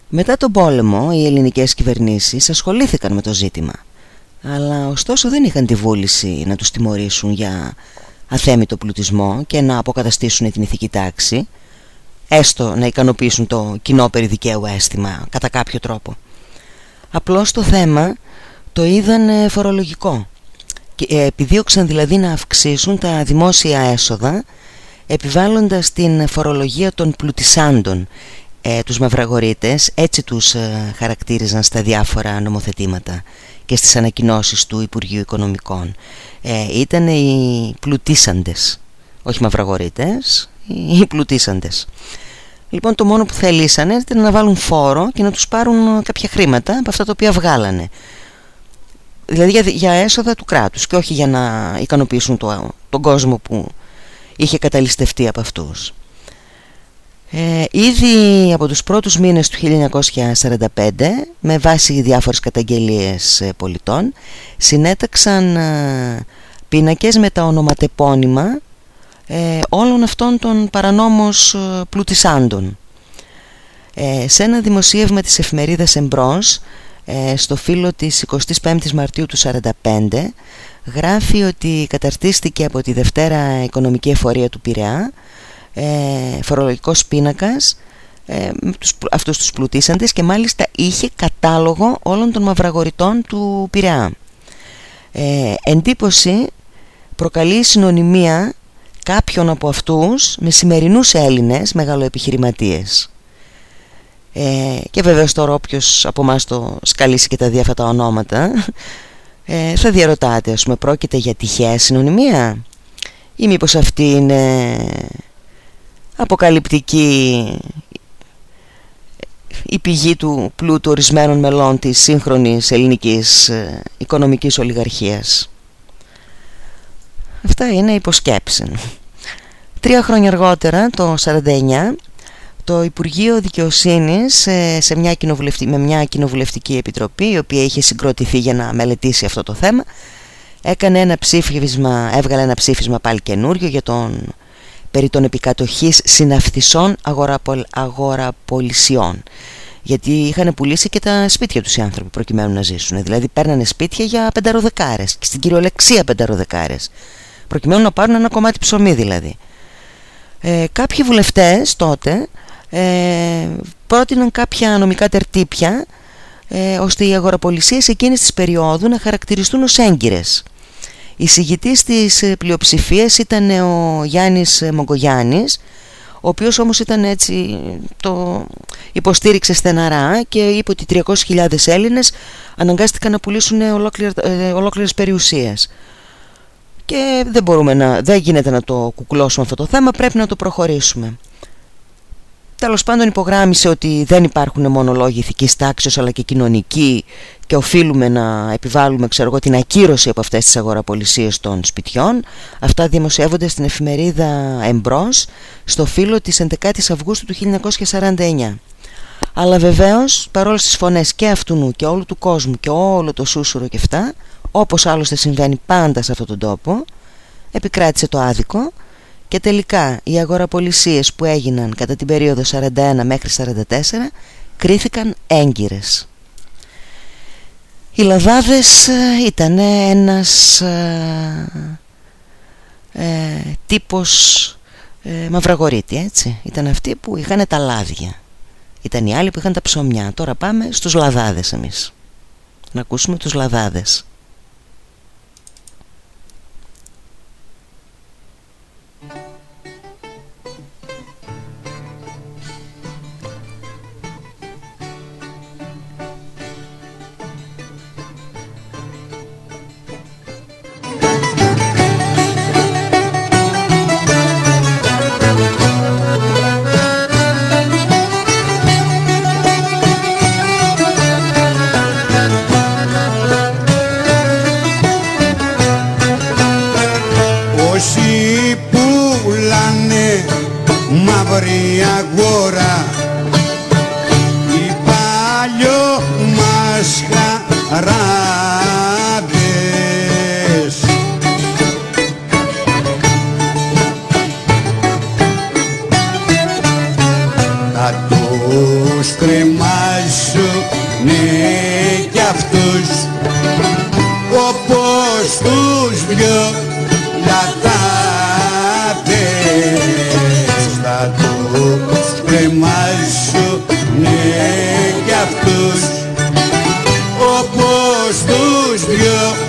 Μετά τον πόλεμο οι ελληνικές κυβερνήσεις ασχολήθηκαν με το ζήτημα αλλά ωστόσο δεν είχαν τη βούληση να τους τιμωρήσουν για αθέμητο πλουτισμό και να αποκαταστήσουν την ηθική τάξη έστω να ικανοποιήσουν το κοινό περί δικαίου αίσθημα κατά κάποιο τρόπο. Απλώς το θέμα το είδαν ε, φορολογικό και ε, επιδίωξαν δηλαδή να αυξήσουν τα δημόσια έσοδα επιβάλλοντας την φορολογία των πλουτισάντων. Ε, τους μαυραγορείτες έτσι τους ε, χαρακτήριζαν στα διάφορα νομοθετήματα και στις ανακοινώσεις του Υπουργείου Οικονομικών. Ε, ήταν οι πλουτίσαντες όχι μαυραγορείτες οι πλουτίσαντες. Λοιπόν το μόνο που θελήσανε ήταν να βάλουν φόρο και να τους πάρουν κάποια χρήματα από αυτά τα οποία βγάλανε δηλαδή για, για έσοδα του κράτους και όχι για να ικανοποιήσουν το, τον κόσμο που είχε καταλυστευτεί από αυτούς. Ε, ήδη από τους πρώτους μήνες του 1945 με βάση διάφορες καταγγελίες ε, πολιτών συνέταξαν ε, πίνακες με τα ονοματεπώνυμα ε, όλων αυτών των παρανόμως ε, πλουτισάντων. σε ένα δημοσίευμα της εφημερίδας Εμπρός ε, στο φύλλο της 25ης Μαρτίου του 1945 γράφει ότι καταρτίστηκε από τη Δευτέρα Οικονομική Εφορία του Πειραιά ε, φορολογικός πίνακας ε, τους, αυτούς τους πλουτίσαντες και μάλιστα είχε κατάλογο όλων των μαυραγοριτών του Πειραιά. Ε, εντύπωση προκαλεί η συνωνυμία κάποιων από αυτούς με σημερινούς Έλληνες μεγαλοεπιχειρηματίες. Ε, και βεβαίως τώρα όποιος από εμάς το σκαλίσει και τα δύο αυτά τα ονόματα ε, θα διαρωτάτε ας πούμε πρόκειται για τυχαία συνωνυμία ή μήπως αυτή είναι αποκαλυπτική η πηγή του πλούτου ορισμένων μελών της σύγχρονης ελληνικής ε, οικονομικής ολιγαρχίας. Αυτά είναι υποσκέψη. Τρία χρόνια αργότερα, το 1949, το Υπουργείο Δικαιοσύνης ε, σε μια με μια κοινοβουλευτική επιτροπή η οποία είχε συγκροτηθεί για να μελετήσει αυτό το θέμα έκανε ένα ψήφισμα, έβγαλε ένα ψήφισμα πάλι καινούριο για τον περί των επικατοχής συναυθισών αγοραπολ, αγοραπολισιών. Γιατί είχαν πουλήσει και τα σπίτια τους οι άνθρωποι προκειμένου να ζήσουν. Δηλαδή παίρνανε σπίτια για πενταροδεκάρες και στην κυριολεξία πενταροδεκάρες προκειμένου να πάρουν ένα κομμάτι ψωμί δηλαδή. Ε, κάποιοι βουλευτές τότε ε, πρότειναν κάποια νομικά τερτύπια ε, ώστε οι αγοραπολισίες εκείνης της περίοδου να χαρακτηριστούν ως έγκυρες η συγητής της ε, πλειοψηφίας ήταν ο Γιάννης ε, Μογκογιάννης ο οποίος όμως ήταν έτσι, το υποστήριξε στεναρά και είπε ότι 300.000 Έλληνες αναγκάστηκαν να πουλήσουν ολόκληρα, ε, ολόκληρες περιουσίες. Και δεν, μπορούμε να, δεν γίνεται να το κουκλώσουμε αυτό το θέμα, πρέπει να το προχωρήσουμε. Τέλος πάντων υπογράμμισε ότι δεν υπάρχουν μόνο λόγοι ηθικής τάξης αλλά και κοινωνικοί και οφείλουμε να επιβάλλουμε ξέρω εγώ, την ακύρωση από αυτές τις αγοραπολισίες των σπιτιών. Αυτά δημοσιεύονται στην εφημερίδα Εμπρός στο φύλλο της 11 η Αυγούστου του 1949. Αλλά βεβαίως παρόλες τις φωνές και αυτού και όλου του κόσμου και όλο το σούσουρο και αυτά όπως άλλωστε συμβαίνει πάντα σε αυτόν τον τόπο επικράτησε το άδικο και τελικά οι αγοραπολισίες που έγιναν κατά την περίοδο 41 μέχρι 44 κρίθηκαν έγκυρες. Οι λαδάδες ε, ήταν ένας ε, ε, τύπος ε, μαυραγωρίτη έτσι. Ήταν αυτοί που είχαν τα λάδια. Ήταν οι άλλοι που είχαν τα ψωμιά. Τώρα πάμε στους λαδάδες εμείς. Να ακούσουμε τους λαδάδες.
Μαύρη αγορά Yeah.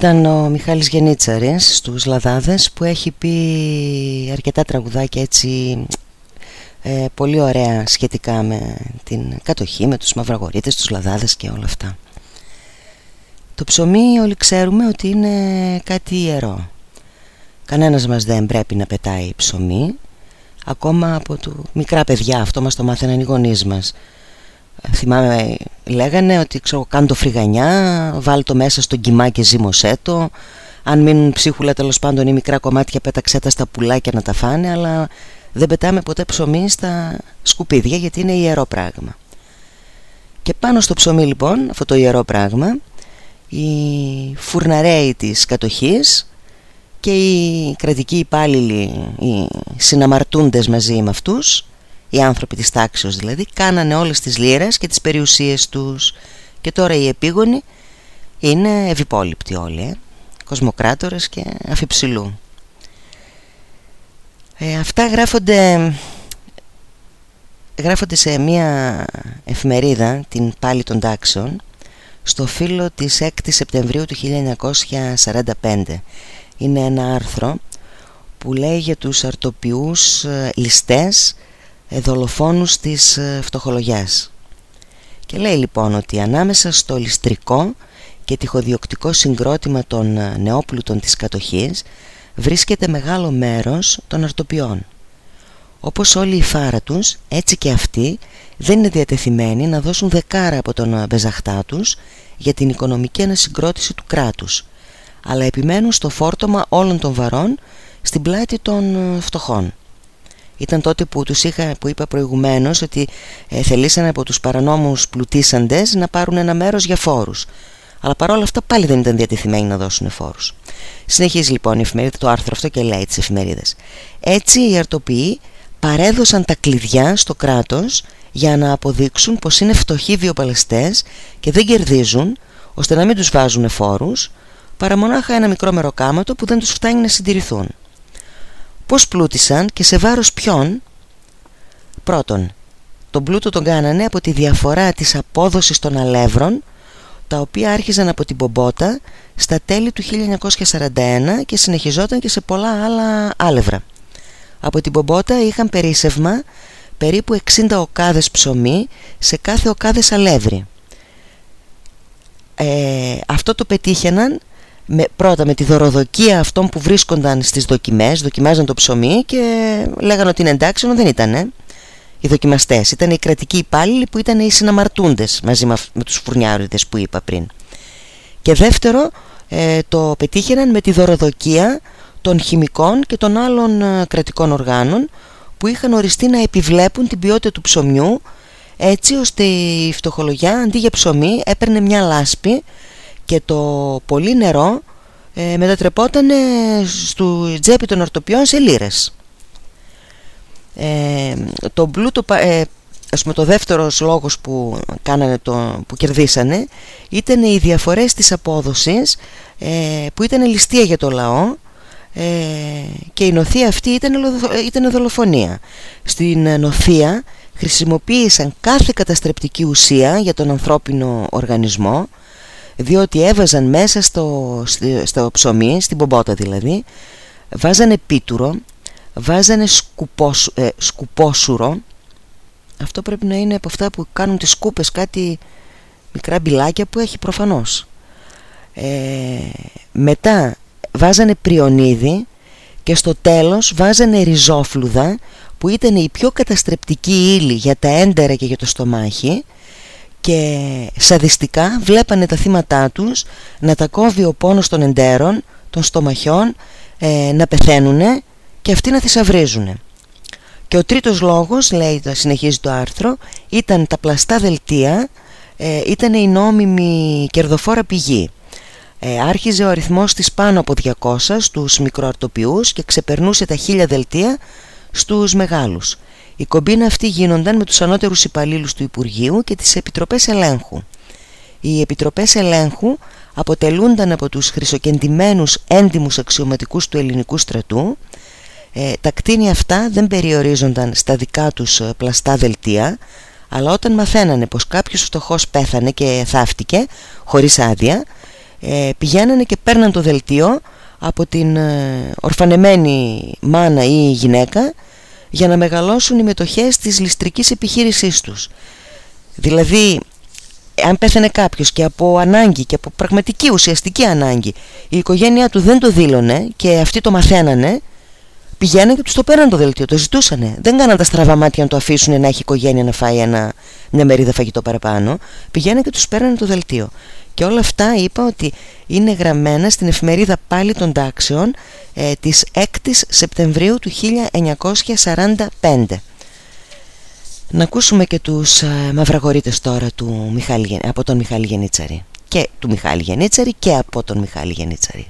Ήταν ο Μιχάλης Γενίτσαρης στους Λαδάδες που έχει πει αρκετά τραγουδάκια έτσι ε, πολύ ωραία σχετικά με την κατοχή, με τους μαυραγορείτες, τους Λαδάδες και όλα αυτά. Το ψωμί όλοι ξέρουμε ότι είναι κάτι ιερό. Κανένας μας δεν πρέπει να πετάει ψωμί Ακόμα από του μικρά παιδιά αυτό μας το μάθαιναν οι γονείς μας Θυμάμαι λέγανε ότι ξέρω κάνω το φρυγανιά Βάλ το μέσα στον κοιμά και ζύμωσέ το. Αν μείνουν ψίχουλα τέλος πάντων ή μικρά κομμάτια πέταξέ τα στα πουλάκια να τα φάνε Αλλά δεν πετάμε ποτέ ψωμί στα σκουπίδια γιατί είναι ιερό πράγμα Και πάνω στο ψωμί λοιπόν αυτό το ιερό πράγμα Οι φουρναρέοι της κατοχής και οι κρατικοί υπάλληλοι, οι συναμαρτούντες μαζί με αυτούς οι άνθρωποι της τάξης δηλαδή κάνανε όλες τις λίρες και τις περιουσίες τους. Και τώρα οι επίγονοι είναι ευυπόλοιπτοι όλοι ε; κοσμοκράτορες και αφιψηλού. Ε, αυτά γράφονται γράφονται σε μια εφημερίδα την πάλι των τάξεων στο φύλλο της 6 Σεπτεμβρίου του 1945 είναι ένα άρθρο που λέει για τους αρτοποιούς ε, ληστές ε, δολοφόνους της ε, φτωχολογιάς και λέει λοιπόν ότι ανάμεσα στο ληστρικό και τυχοδιοκτικό συγκρότημα των νεόπλουτων της κατοχής βρίσκεται μεγάλο μέρος των αρτοποιών όπως όλοι οι φάρα τους, έτσι και αυτοί δεν είναι διατεθειμένοι να δώσουν δεκάρα από τον μπεζαχτά τους για την οικονομική ανασυγκρότηση του κράτους αλλά επιμένουν στο φόρτωμα όλων των βαρών στην πλάτη των ε, φτωχών. Ήταν τότε που τους είχα, που είπα προηγουμένως ότι ε, θελήσαν από τους παρανόμους πλουτίσαντες να πάρουν ένα μέρος για φόρους. Αλλά παρόλα αυτά πάλι δεν ήταν διατεθειμένοι να δώσουν φόρους. Συνεχίζει λοιπόν η εφημερίδα το άρθρο αυτό και λέει τις εφημερίδες. Έτσι οι αρτοποιοί παρέδωσαν τα κλειδιά στο κράτος για να αποδείξουν πως είναι φτωχοί βιοπαλαιστές και δεν κερδίζουν ώστε να μην τους βάζουν φόρους παρά μονάχα ένα μικρό μεροκάματο που δεν τους φτάνει να συντηρηθούν. Πώς πλούτησαν και σε βάρος ποιον; Πρώτον, τον πλούτο τον κάνανε από τη διαφορά της απόδοσης των αλεύρων τα οποία άρχιζαν από την Πομπότα στα τέλη του 1941 και συνεχιζόταν και σε πολλά άλλα άλευρα. Από την Πομπότα είχαν περίσευμα περίπου 60 οκάδες ψωμί σε κάθε οκάδες αλεύρι. Ε, αυτό το πετύχαιναν με, πρώτα με τη δωροδοκία αυτών που βρίσκονταν στις δοκιμές δοκιμάζαν το ψωμί και λέγανε ότι είναι εντάξει ενώ δεν ήταν οι δοκιμαστές. Ήταν οι κρατικοί υπάλληλοι που ήταν οι συναμαρτούντες μαζί με, με τους φουρνιάριδες που είπα πριν. Και δεύτερο ε, το πετύχαιναν με τη δωροδοκία των χημικών και των άλλων ε, κρατικών οργάνων που είχαν οριστεί να επιβλέπουν την ποιότητα του ψωμιού έτσι ώστε η φτωχολογιά αντί για ψωμί έπαιρνε μια λάσπη και το πολύ νερό ε, μετατρεπόταν στο τσέπη των ορτοπιών σε λίρες. Ε, το πλούτο, ε, ας πούμε το δεύτερος λόγος που, κάνανε το, που κερδίσανε ήταν οι διαφορές της απόδοσης ε, που ήταν ληστεία για το λαό ε, και η νοθεία αυτή ήταν, ήταν δολοφονία. Στην νοθεία χρησιμοποίησαν κάθε καταστρεπτική ουσία για τον ανθρώπινο οργανισμό διότι έβαζαν μέσα στο, στο ψωμί, στην πομπότα δηλαδή βάζανε πίτουρο βάζανε σκουπόσου, ε, σκουπόσουρο. Αυτό πρέπει να είναι από αυτά που κάνουν τις σκούπες κάτι μικρά μπιλάκια που έχει προφανώς. Ε, μετά βάζανε πριονίδι και στο τέλος βάζανε ριζόφλουδα που ήταν η πιο καταστρεπτική ύλη για τα έντερα και για το στομάχι και σαδιστικά βλέπανε τα θύματά τους να τα κόβει ο πόνος των εντέρων, των στομαχιών, ε, να πεθαίνουνε και αυτοί να θησαυρίζουν. Και ο τρίτος λόγος, λέει, συνεχίζει το άρθρο, ήταν τα πλαστά δελτία, ε, ήταν η νόμιμη κερδοφόρα πηγή. Ε, άρχιζε ο αριθμός της πάνω από 200 στους μικροαρτοποιούς και ξεπερνούσε τα χίλια δελτία στους μεγάλους. Οι κομπίνα αυτοί γίνονταν με τους ανώτερους υπαλλήλους του Υπουργείου και τις επιτροπές ελέγχου. Οι επιτροπές ελέγχου αποτελούνταν από τους χρυσοκεντημένους έντιμους αξιωματικούς του ελληνικού στρατού ε, τα κτίνια αυτά δεν περιορίζονταν στα δικά τους ε, πλαστά δελτία αλλά όταν μαθαίνανε πως κάποιος φτωχός πέθανε και θαύτηκε χωρίς άδεια ε, πηγαίνανε και παίρναν το δελτίο από την ε, ορφανεμένη μάνα ή γυναίκα για να μεγαλώσουν οι μετοχές της ληστρικής επιχείρησής τους. Δηλαδή, αν πέθανε κάποιος και από ανάγκη και από πραγματική ουσιαστική ανάγκη η οικογένειά του δεν το δήλωνε και αυτοί το μαθαίνανε Πηγαίνανε και τους το πέραν το δελτίο, το ζητούσανε. Δεν κάναν τα στραβά μάτια να το αφήσουν να έχει οικογένεια να φάει ένα, μια μερίδα φαγητό παραπάνω. Πηγαίνανε και τους πέρανε το δελτίο. Και όλα αυτά είπα ότι είναι γραμμένα στην εφημερίδα πάλι των τάξεων ε, της 6ης Σεπτεμβρίου του 1945. Να ακούσουμε και τους ε, μαυραγορείτες τώρα του Μιχάλη, από τον Μιχάλη Γενίτσαρη. Και του Μιχάλη Γενίτσαρη και από τον Μιχάλη Γενίτσαρη.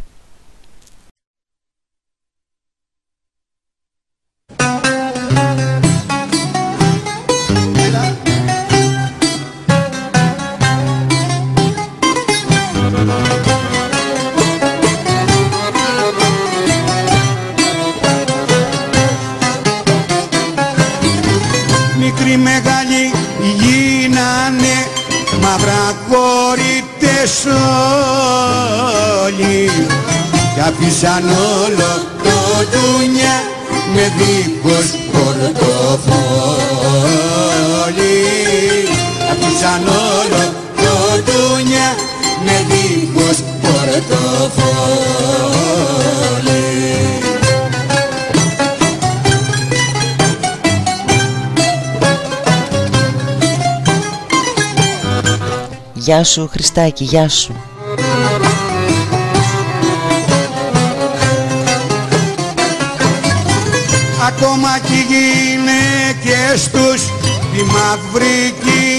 Κόρητες όλοι κι αφήσαν όλο το δουνιά με δίχως πορτοφόλι. Αφήσαν όλο το δουνιά με δίχως πορτοφόλι
Γεια σου Χριστάκη, γεια σου.
Ακόμα κι οι γυναίκες τους τη μαύρη κυνηγάνε.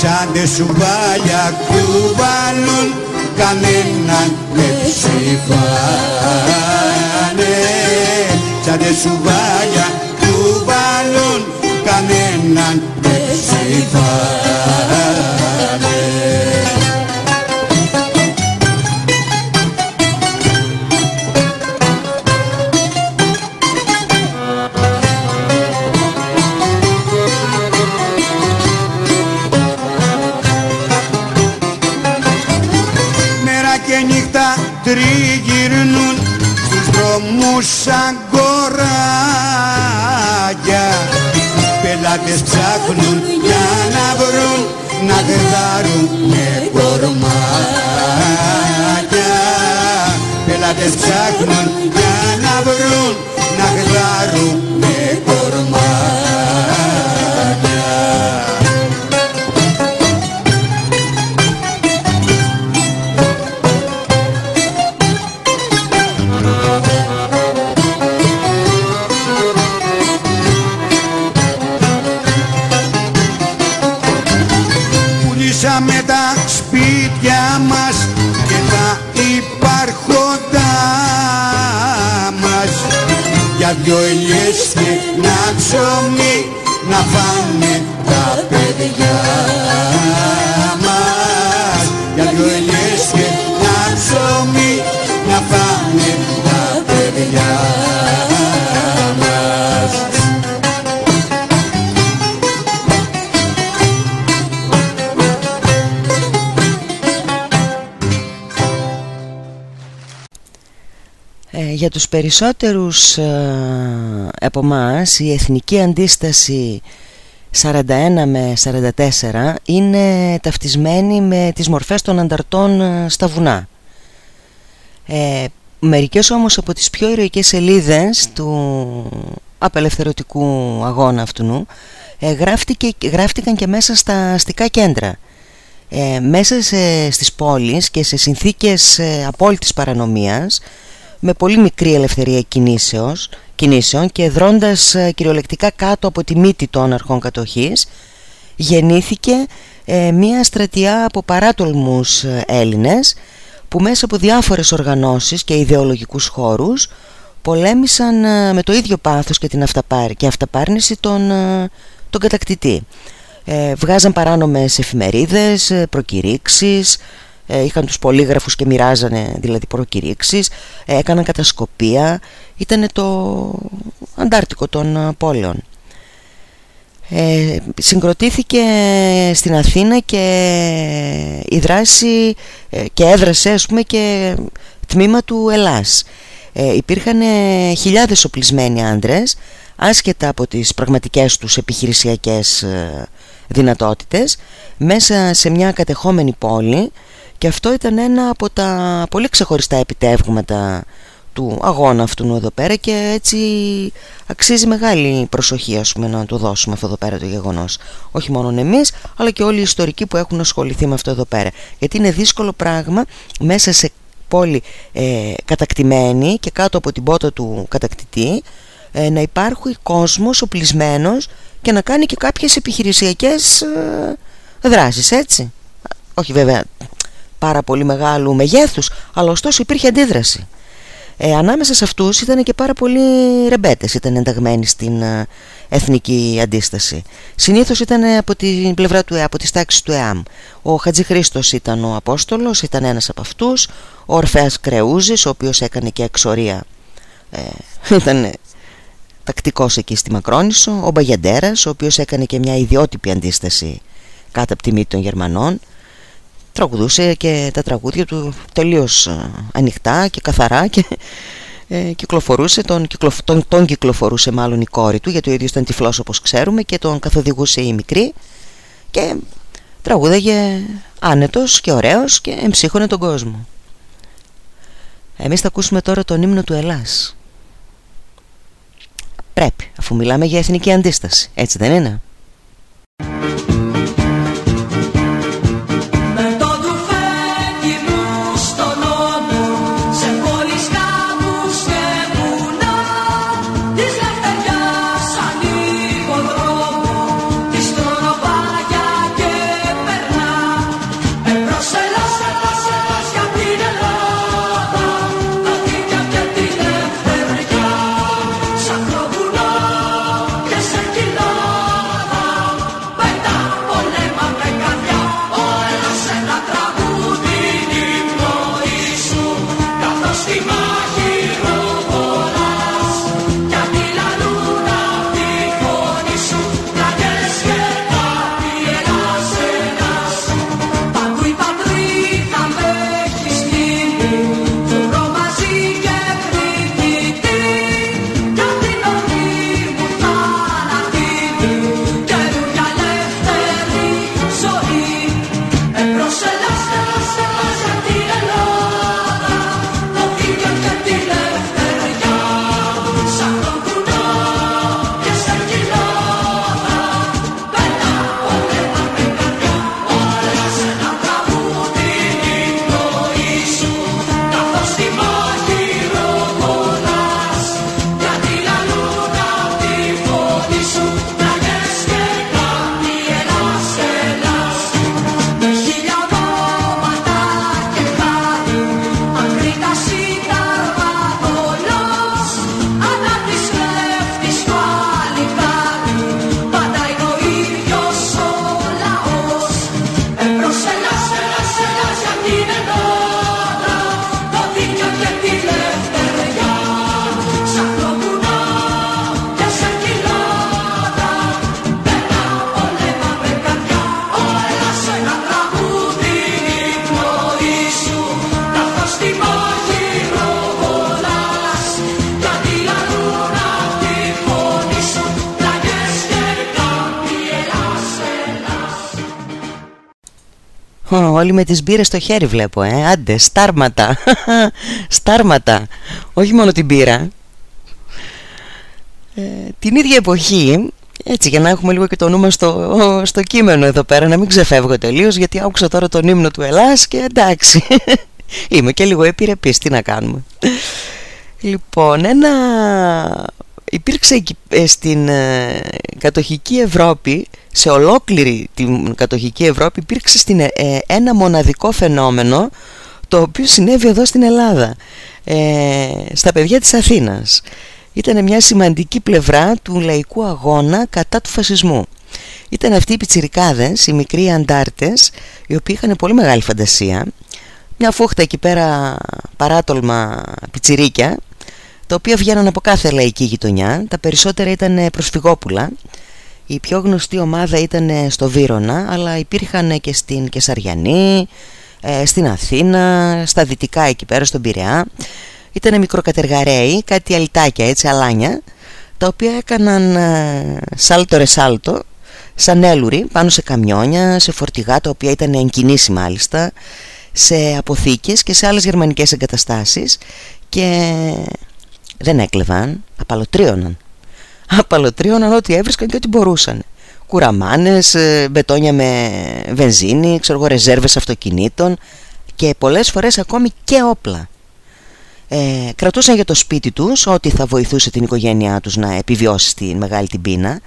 Σαν τε σουβάλια κουβαλούν κανέναν με ψηφάνε. Σαν τε σουβάλια κουβαλούν κανέναν με ψηφάνε Μέρα και νύχτα τριγυρνούν στους δρόμους σαν να γδάρουν με κορμάκια. Πελάτες ψάχνουν δυο ελιές και ένα ψωμί να φάνε τα παιδιά
για τους περισσότερους ε, από εμά η εθνική αντίσταση 41 με 44 είναι ταυτισμένη με τις μορφές των ανταρτών ε, στα βουνά. Ε, Μερικές όμως από τις πιο ηρωικές σελίδες του απελευθερωτικού αγώνα αυτού ε, γράφτηκαν και μέσα στα αστικά κέντρα. Ε, μέσα σε, στις πόλεις και σε συνθήκες ε, απόλυτης παρανομίας με πολύ μικρή ελευθερία κινήσεως, κινήσεων και δρώντας ε, κυριολεκτικά κάτω από τη μύτη των αρχών κατοχής γεννήθηκε ε, μια στρατιά από παράτολμους Έλληνες που μέσα από διάφορες οργανώσεις και ιδεολογικούς χώρους πολέμησαν με το ίδιο πάθος και την αυταπάρ και αυταπάρνηση τον, τον κατακτητή. Ε, βγάζαν παράνομες εφημερίδες, ε, προκηρύξεις, ε, είχαν τους πολύγραφους και μοιράζανε δηλαδή προκηρύξεις, ε, έκαναν κατασκοπία, ήταν το αντάρτικο των πόλεων. Ε, συγκροτήθηκε στην Αθήνα και η δράση και έδρασε ας πούμε και τμήμα του Ελλάς. Ε, υπήρχαν χιλιάδες οπλισμένοι άντρες άσχετα από τις πραγματικές τους επιχειρησιακές δυνατότητες μέσα σε μια κατεχόμενη πόλη και αυτό ήταν ένα από τα πολύ ξεχωριστά επιτεύγματα του αγώνα αυτού εδώ πέρα και έτσι αξίζει μεγάλη προσοχή ας πούμε να του δώσουμε αυτό εδώ πέρα το γεγονός. Όχι μόνο εμείς αλλά και όλοι οι ιστορικοί που έχουν ασχοληθεί με αυτό εδώ πέρα. Γιατί είναι δύσκολο πράγμα μέσα σε πόλη ε, κατακτημένη και κάτω από την πότα του κατακτητή ε, να υπάρχει κόσμος οπλισμένος και να κάνει και κάποιες επιχειρησιακές ε, δράσεις έτσι. Όχι βέβαια πάρα πολύ μεγάλου μεγέθους αλλά ωστόσο υπήρχε αντίδραση. Ε, ανάμεσα σε αυτούς ήταν και πάρα πολλοί ρεμπέτες ήταν ενταγμένοι στην ε, εθνική αντίσταση. Συνήθως ήταν από την πλευρά του από τις τάξεις του ΕΑΜ. Ο Χατζη Χρήστος ήταν ο Απόστολος ήταν ένας από αυτούς. Ο Ορφέας Κρεούζης ο οποίος έκανε και εξορία ε, ήταν τακτικός εκεί στη Μακρόνησο, ο Μπαγιαντέρας, ο οποίος έκανε και μια ιδιότυπη αντίσταση κάτω από τη μύτη των Γερμανών. Τραγουδούσε και τα τραγούδια του τελείως ε, ανοιχτά και καθαρά και ε, κυκλοφορούσε, τον, τον, τον, κυκλοφορούσε μάλλον η κόρη του γιατί ο ίδιος ήταν τυφλός όπως ξέρουμε και τον καθοδηγούσε η μικρή και τραγούδαγε άνετος και ωραίος και εμψύχωνε τον κόσμο. Εμείς θα ακούσουμε τώρα τον ύμνο του Ελλάς. Πρέπει, αφού μιλάμε για εθνική αντίσταση. Έτσι δεν είναι; Όλοι με τις μπύρες στο χέρι βλέπω, ε. Άντε, στάρματα. στάρματα. Όχι μόνο την μπύρα. Ε, την ίδια εποχή, έτσι για να έχουμε λίγο και το νούμερο στο, στο κείμενο εδώ πέρα, να μην ξεφεύγω τελείως, γιατί άκουσα τώρα τον ύμνο του Ελλάς και εντάξει. Είμαι και λίγο επιρρεπής, τι να κάνουμε. Λοιπόν, ένα... Υπήρξε ε, στην ε, κατοχική Ευρώπη, σε ολόκληρη την κατοχική Ευρώπη, υπήρξε στην, ε, ένα μοναδικό φαινόμενο το οποίο συνέβη εδώ στην Ελλάδα, στα παιδιά της Αθήνας. Ήταν μια σημαντική πλευρά του λαϊκού αγώνα κατά του φασισμού. Ήταν αυτοί οι πιτσιρικάδες, οι μικροί αντάρτες, οι οποίοι είχαν πολύ μεγάλη φαντασία μια φούχτα εκεί πέρα παράτολμα πιτσιρίκια τα οποία βγαίναν από κάθε λαϊκή γειτονιά. Τα περισσότερα ήταν προσφυγόπουλα η πιο γνωστή ομάδα ήταν στο Βύρονα αλλά υπήρχαν και στην Κεσαριανή ε, στην Αθήνα, στα δυτικά εκεί πέρα στον Πειραιά. Ήταν μικροκατεργαρέοι, κάτι αλυτάκια έτσι αλάνια τα οποία έκαναν ε, σάλτο ρεσάλτο σαν έλουροι πάνω σε καμιόνια, σε φορτηγά τα οποία ήταν εγκινήσει μάλιστα σε αποθήκες και σε άλλες γερμανικές εγκαταστάσεις. Και δεν έκλεβαν, απαλωτρίωναν. Απαλωτρίωναν ό,τι έβρισκαν και ό,τι μπορούσαν. Κουραμάνες, ε, μπετόνια με βενζίνη, ξέρω εγώ, ρεζέρβες αυτοκινήτων και πολλές φορές ακόμη και όπλα. Ε, κρατούσαν για το σπίτι τους ό,τι θα βοηθούσε την οικογένειά τους να επιβιώσει στη μεγάλη την πείνα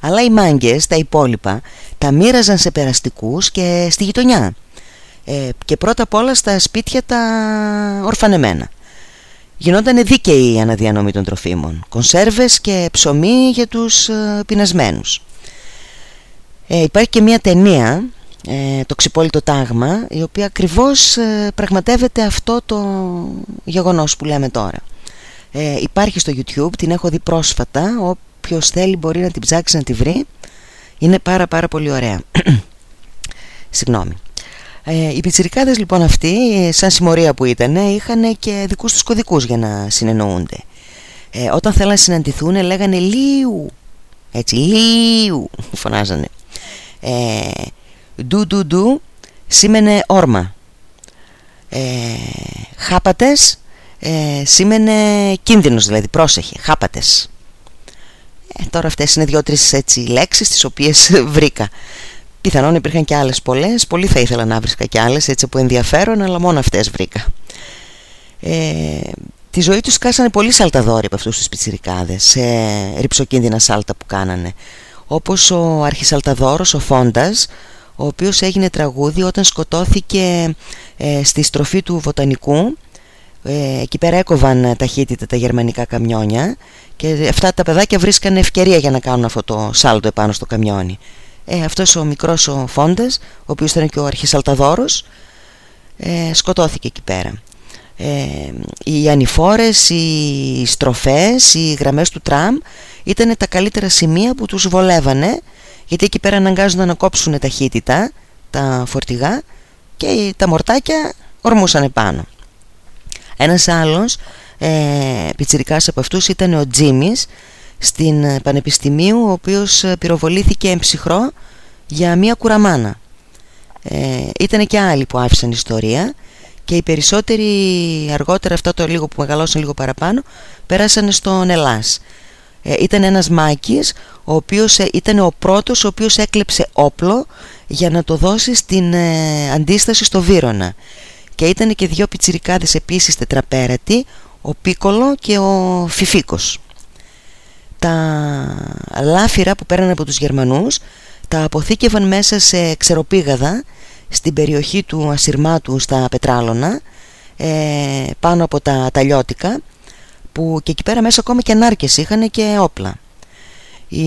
αλλά οι μάγκες, τα υπόλοιπα, τα μοίραζαν σε περαστικούς και στη γειτονιά ε, και πρώτα απ' όλα στα σπίτια τα ορφανεμένα. Γινόταν δίκαιη η αναδιανομή των τροφίμων, κονσέρβες και ψωμί για τους ε, πεινασμένους. Ε, υπάρχει και μια ταινία, ε, το ξυπόλυτο τάγμα, η οποία ακριβώς ε, πραγματεύεται αυτό το γεγονός που λέμε τώρα. Ε, υπάρχει στο YouTube, την έχω δει πρόσφατα, όποιος θέλει μπορεί να την ψάξει να τη βρει. Είναι πάρα πάρα πολύ ωραία. Συγγνώμη. Ε, οι πιτσιρικάδες λοιπόν αυτοί, σαν συμμορία που ήταν, είχαν και δικούς τους κωδικούς για να συνεννοούνται. Ε, όταν θέλαν να συναντηθούν λέγανε «Λίου», έτσι «Λίου» φωνάζανε. Ε, «Ντου ντου ντου» σήμαινε όρμα. Ε, «Χάπατες» ε, σήμαινε κίνδυνος δηλαδή, πρόσεχε, «Χάπατες». Ε, τώρα αυτές είναι δύο-τρεις έτσι λέξεις τις οποίες βρήκα Πιθανόν υπήρχαν και άλλες πολλές. Πολύ θα ήθελα να βρίσκα και άλλες έτσι που ενδιαφέρον Αλλά μόνο αυτές βρήκα. Ε, Τη ζωή τους κάσανε πολύ σαλταδόροι από αυτούς τους πιτσιρικάδες Σε ρηψοκίνδυνα σάλτα που κάνανε. Όπως ο αρχισαλταδόρος, ο Φόντας Ο οποίος έγινε τραγούδι όταν σκοτώθηκε ε, Στη στροφή του βοτανικού. Ε, Εκεί πέρα έκοβαν ταχύτητα τα γερμανικά καμιόνια Και αυτά τα παιδάκια βρίσκανε ευκαιρία για να κάνουν αυτό το σάλτο επάνω στο καμιόνι ε, αυτός ο μικρός ο Φόντας ο οποίος ήταν και ο αρχισαλταδόρος ε, σκοτώθηκε εκεί πέρα. Ε, οι ανηφόρες, οι στροφές, οι γραμμές του τραμ ήταν τα καλύτερα σημεία που τους βολεύανε γιατί εκεί πέρα αναγκάζονταν να κόψουν ταχύτητα τα φορτηγά και τα μορτάκια ορμούσαν πάνω. Ένας άλλος ε, πιτσιρικάς από αυτούς ήταν ο Τζίμις στην ε, Πανεπιστημίου ο οποίος ε, πυροβολήθηκε εμψυχρό για μία κουραμάνα. Ε, ήταν και άλλοι που άφησαν ιστορία και οι περισσότεροι αργότερα αυτό το λίγο που μεγαλώσαν λίγο παραπάνω πέρασαν στον Ελλάς. Ε, ήταν ένας μάκης ο οποίος ήταν ο πρώτος ο οποίος έκλεψε όπλο για να το δώσει στην αντίσταση στο Βύρονα. Και ήταν και δυο πιτσιρικάδες επίσης τετραπέρατοι ο Πίκολο και ο Φιφίκος τα λάφυρα που πέραν από τους Γερμανούς τα αποθήκευαν μέσα σε ξεροπήγαδα στην περιοχή του Ασυρμάτου στα Πετράλωνα ε, πάνω από τα ταλιώτικα που και εκεί πέρα μέσα ακόμα και νάρκες είχαν και όπλα. Οι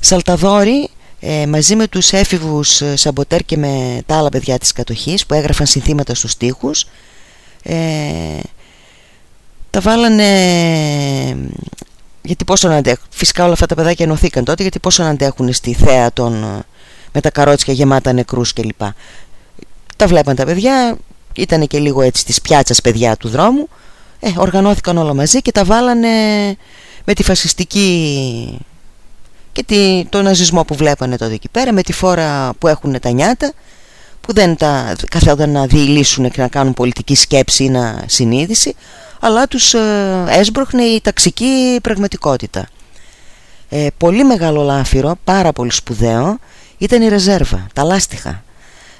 Σαλταδόροι ε, μαζί με τους έφηβους ε, Σαμποτέρ και με τα άλλα παιδιά της κατοχής που έγραφαν συνθήματα στους τοίχους τα βάλανε γιατί πόσο να αντέχουν. Φυσικά όλα αυτά τα παιδάκια ενωθήκαν τότε, γιατί πόσο να αντέχουν στη θέα των, ε, με τα καρότσια γεμάτα νεκρούς κλπ. Τα βλέπαν τα παιδιά, ήταν και λίγο έτσι της πιάτσας παιδιά του δρόμου, ε, οργανώθηκαν όλα μαζί και τα βάλανε με τη φασιστική και τη, το ναζισμό που βλέπανε τότε εκεί πέρα, με τη φόρα που έχουν τα νιάτα, που δεν τα καθόταν να διηλήσουν και να κάνουν πολιτική σκέψη ή να συνείδηση αλλά τους ε, έσπροχνε η ταξική πραγματικότητα. Ε, πολύ μεγάλο λάφυρο, πάρα πολύ σπουδαίο, ήταν η ρεζέρβα, τα λάστιχα.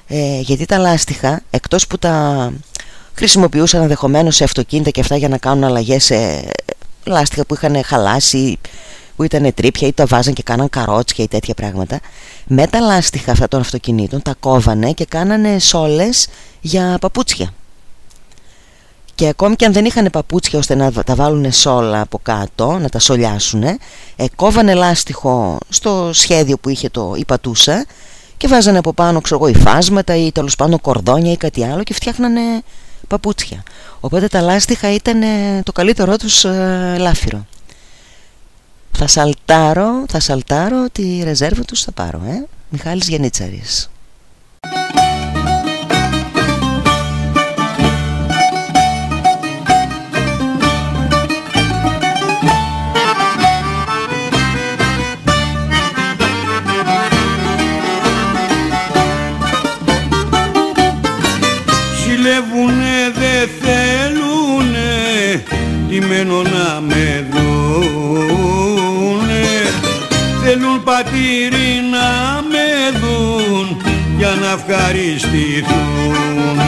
Ε, γιατί τα λάστιχα, εκτός που τα χρησιμοποιούσαν ενδεχομένως σε αυτοκίνητα και αυτά για να κάνουν αλλαγές σε λάστιχα που είχαν χαλάσει που ήταν τρίπια ή τα βάζαν και κάναν καρότσια ή τέτοια πράγματα με τα λάστιχα αυτά των αυτοκινήτων τα κόβανε και κάνανε σόλες για παπούτσια και ακόμη και αν δεν είχαν παπούτσια ώστε να τα βάλουν σόλα από κάτω να τα σολιάσουν ε, κόβανε λάστιχο στο σχέδιο που είχε το η πατούσα και βάζανε από πάνω ξέρω εγώ υφάσματα ή τέλος πάνω κορδόνια ή κάτι άλλο και φτιάχνανε παπούτσια οπότε τα λάστιχα ήταν το καλύτερό τους ε, λάφυρο θα σαλτάρω, θα σαλτάρω τη ρεζέρβα τους θα πάρω, ε. Μιχάλης Γενίτσαρης.
Θέλουνε μένω να με θέλουν πατήρι να με δουν για να ευχαριστηθούν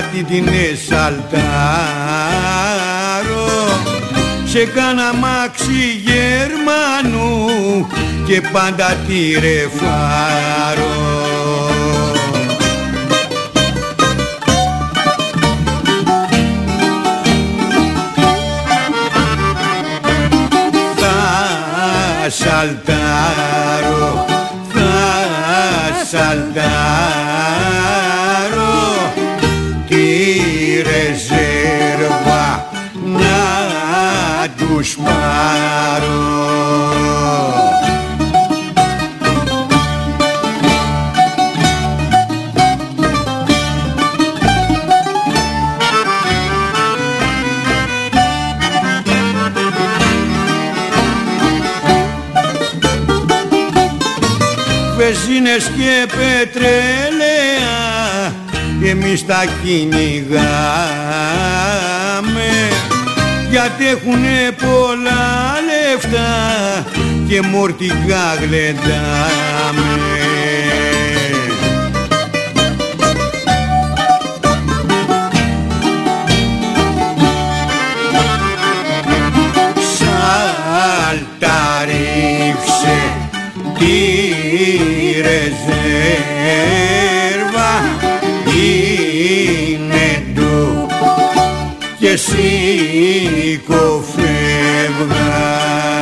γιατί την εσαλτάρω. Σε κάνα μάξι Γερμανού και πάντα τη ρεφάρω. Θα σαλτάρω σαλτάρω βενζίνες και πετρέλαια εμείς τα κυνηγάμε. Γιατί έχουνε πολλά λεφτά και μορτικά γλεντάμε ρεζέρβα είναι του και σήκω φεύγα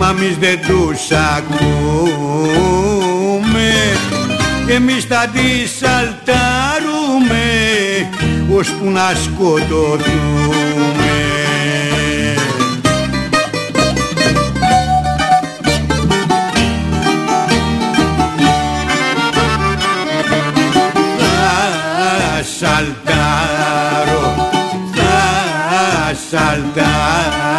μα εμείς δεν τους ακούμε. Εμείς θα τις σαλτάρουμε ώσπου να σκοτωθούμε. Θα σαλτάρω, θα σαλτάρω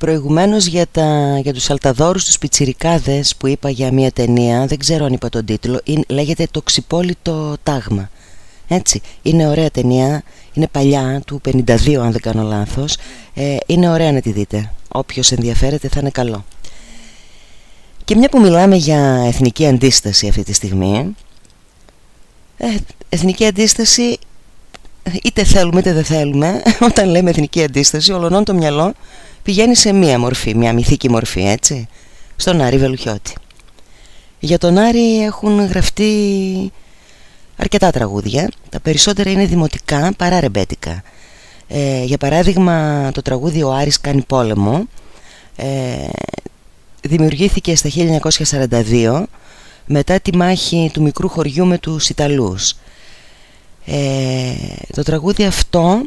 προηγουμένως για, τα, για τους αλταδόρους, τους πιτσιρικάδες που είπα για μια ταινία, δεν ξέρω αν είπα τον τίτλο, είναι, λέγεται «Το ξυπόλυτο τάγμα». Έτσι, είναι ωραία ταινία, είναι παλιά, του 52 αν δεν κάνω λάθος, ε, είναι ωραία να τη δείτε. Όποιος ενδιαφέρεται θα είναι καλό. Και μια που μιλάμε για εθνική αντίσταση αυτή τη στιγμή, ε, εθνική αντίσταση είτε θέλουμε είτε δεν θέλουμε, όταν λέμε εθνική αντίσταση, ολονών το μυαλό πηγαίνει σε μία μορφή, μία μυθική μορφή, έτσι, στον Άρη Βελουχιώτη. Για τον Άρη έχουν γραφτεί αρκετά τραγούδια, τα περισσότερα είναι δημοτικά παρά ρεμπέτικα. Ε, για παράδειγμα το τραγούδι «Ο Άρης κάνει πόλεμο» ε, δημιουργήθηκε στα 1942 μετά τη μάχη του μικρού χωριού με τους Ιταλούς. Ε, το τραγούδι αυτό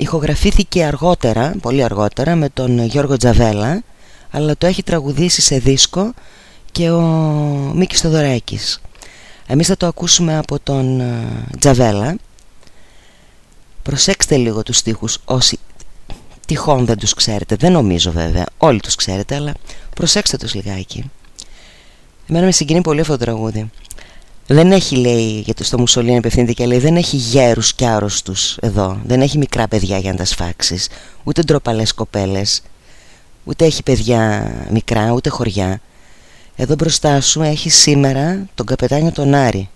ηχογραφήθηκε αργότερα, πολύ αργότερα με τον Γιώργο Τζαβέλα αλλά το έχει τραγουδήσει σε δίσκο και ο Μίκης Θοδωράκης. Εμείς θα το ακούσουμε από τον ε, Τζαβέλα. Προσέξτε λίγο τους στίχους όσοι τυχόν δεν τους ξέρετε Δεν νομίζω βέβαια, όλοι τους ξέρετε Αλλά προσέξτε τους λιγάκι. Εμένα με συγκινεί πολύ αυτό το τραγούδι δεν έχει λέει για το στο Μουσολίνη απευθύνεται και λέει δεν έχει γέρους και άρρωστους εδώ. Δεν έχει μικρά παιδιά για να τα σφάξεις. Ούτε ντροπαλές κοπέλες. Ούτε έχει παιδιά μικρά ούτε χωριά. Εδώ μπροστά σου έχει σήμερα τον καπετάνιο τον Άρη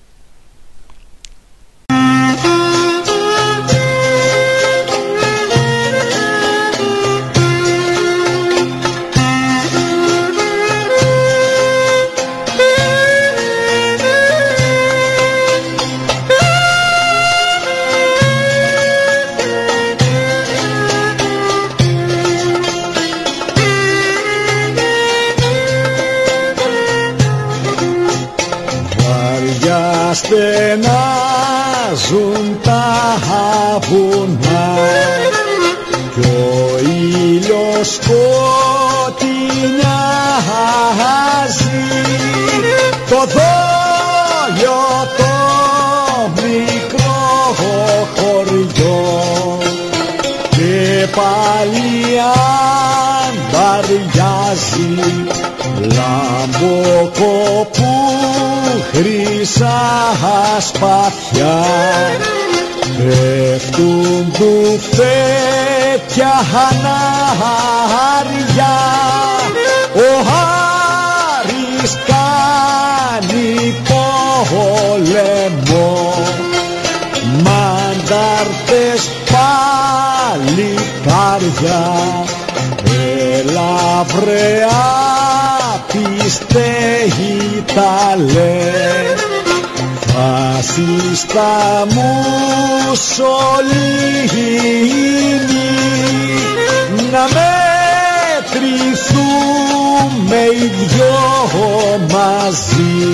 στενάζουν τα βουνά κι ο ήλιος σκοτεινιάζει το δόλιο το μικρό χωριό. Και πάλι ανταριάζει λαμποκοπούς χρυσά σπαθιά. Πέφτουν μπουφέτια χανάρια ο Άρης κάνει πόλεμο. Μαντάρτες παλικάρια. Έλα βρεά πιστεύει τα λέ φασίστα Μουσολίνη να μετρηθούμε οι δυο μαζί.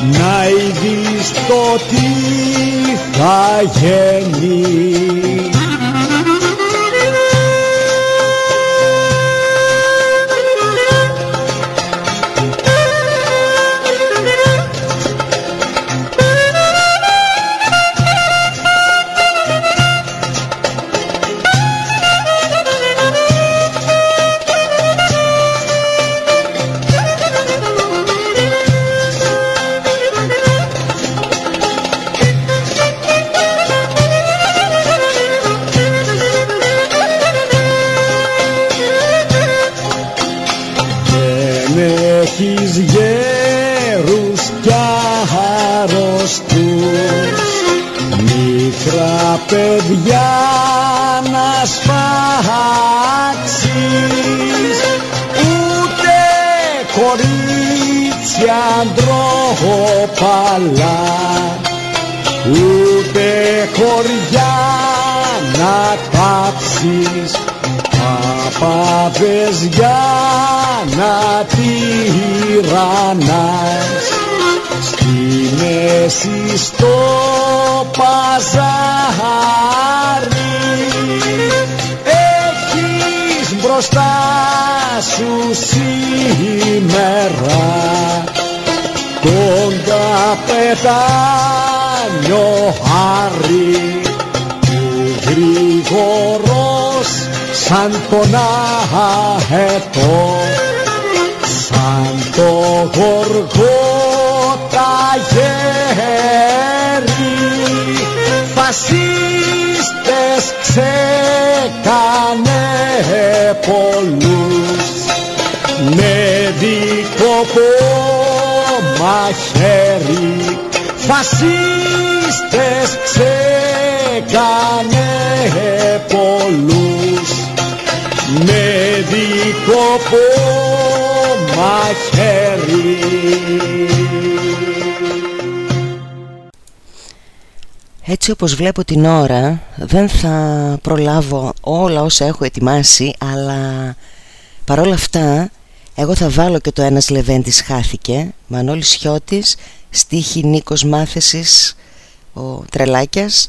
Να ειδείς το τι θα γίνει παιδιά να σφάξεις ούτε κορίτσια ντρόπαλα ούτε χωριά να τάψεις παπάδες για να τυραννάς στη μέση στο παζάρι. Έχεις μπροστά σου σήμερα τον καπετάνιο Άρη του γρήγορο σαν τον αετό σαν το γοργό τα γέρι. Φασίστες ξεκάνε πολλούς με δικό μαχαίρι φασίστες ξεκάνε πολλούς με δικό μαχαίρι
Έτσι όπως βλέπω την ώρα δεν θα προλάβω όλα όσα έχω ετοιμάσει αλλά παρόλα αυτά εγώ θα βάλω και το ένας Λεβέντης χάθηκε Μανώλης Σιώτης, στίχη Νίκος Μάθεσης ο Τρελάκιας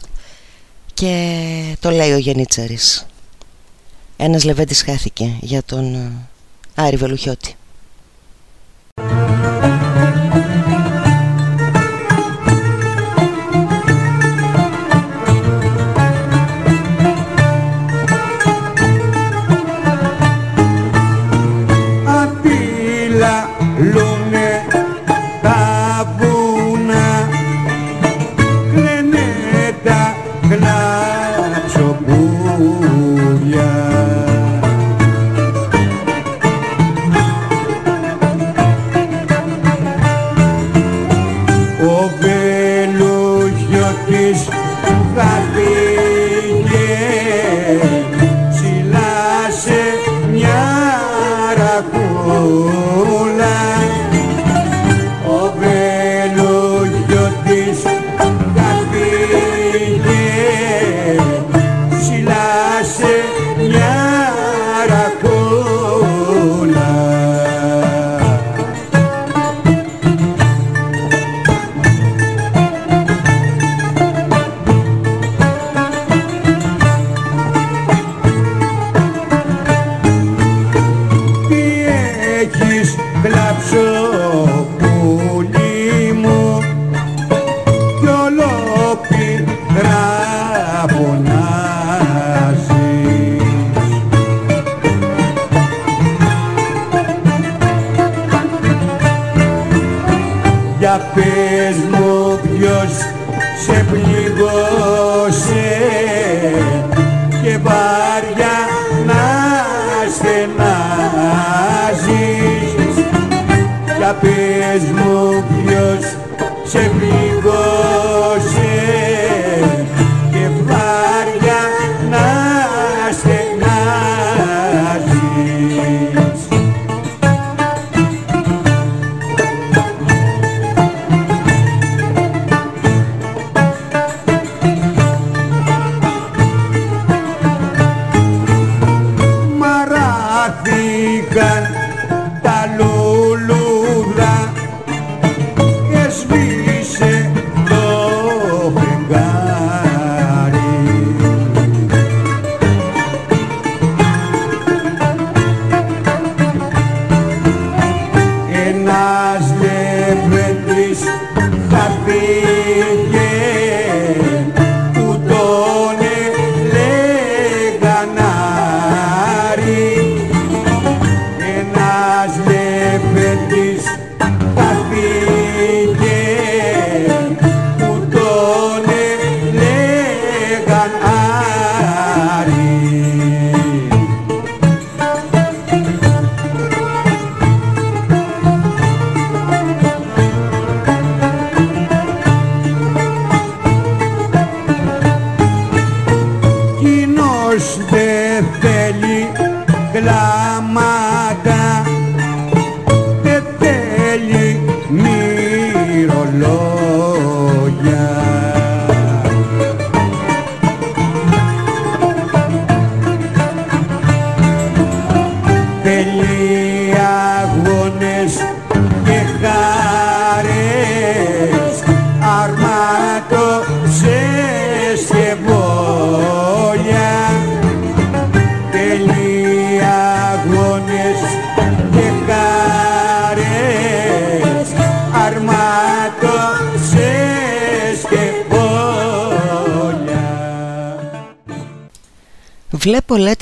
και το λέει ο Γενίτσαρης Ένας Λεβέντης χάθηκε για τον ε, Άρη Βελουχιώτη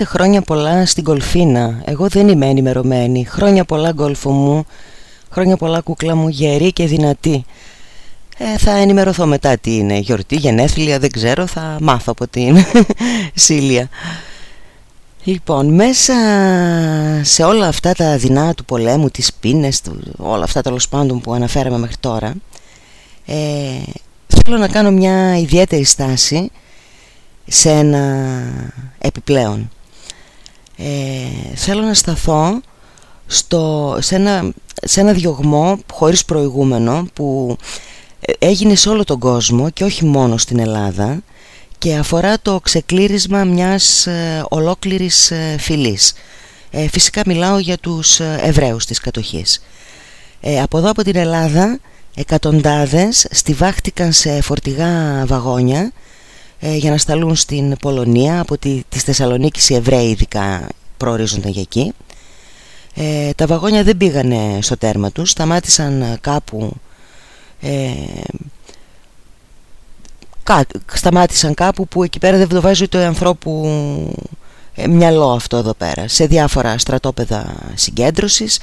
χρόνια πολλά στην Κολφίνα. Εγώ δεν είμαι ενημερωμένη. Χρόνια πολλά γκολφο μου. Χρόνια πολλά κούκλα μου. Γερή και δυνατή. Ε, Θα ενημερωθώ μετά τι είναι. Γιορτή, γενέθλια δεν ξέρω. Θα μάθω από την Σίλια. Λοιπόν, μέσα σε όλα αυτά τα δεινά του πολέμου, τις πίνες, όλα αυτά τέλος πάντων που αναφέραμε μέχρι τώρα ε, Θέλω να κάνω μια ιδιαίτερη στάση σε ένα επιπλέον ε, Θέλω να σταθώ στο, σε, ένα, σε ένα διωγμό χωρίς προηγούμενο που έγινε σε όλο τον κόσμο και όχι μόνο στην Ελλάδα και αφορά το ξεκλήρισμα μιας ε, ολόκληρης ε, φυλής. Ε, φυσικά μιλάω για τους ε, Εβραίους της κατοχής. Ε, από εδώ από την Ελλάδα εκατοντάδες στιβάχτηκαν σε φορτηγά βαγόνια ε, για να σταλούν στην Πολωνία από τη, της Θεσσαλονίκης οι Εβραίοι ειδικά προορίζονταν για εκεί. Ε, τα βαγόνια δεν πήγανε στο τέρμα τους σταμάτησαν κάπου ε, κα, σταμάτησαν κάπου που εκεί πέρα δεν βδοβάζει το ανθρώπου ε, μυαλό αυτό εδώ πέρα σε διάφορα στρατόπεδα συγκέντρωσης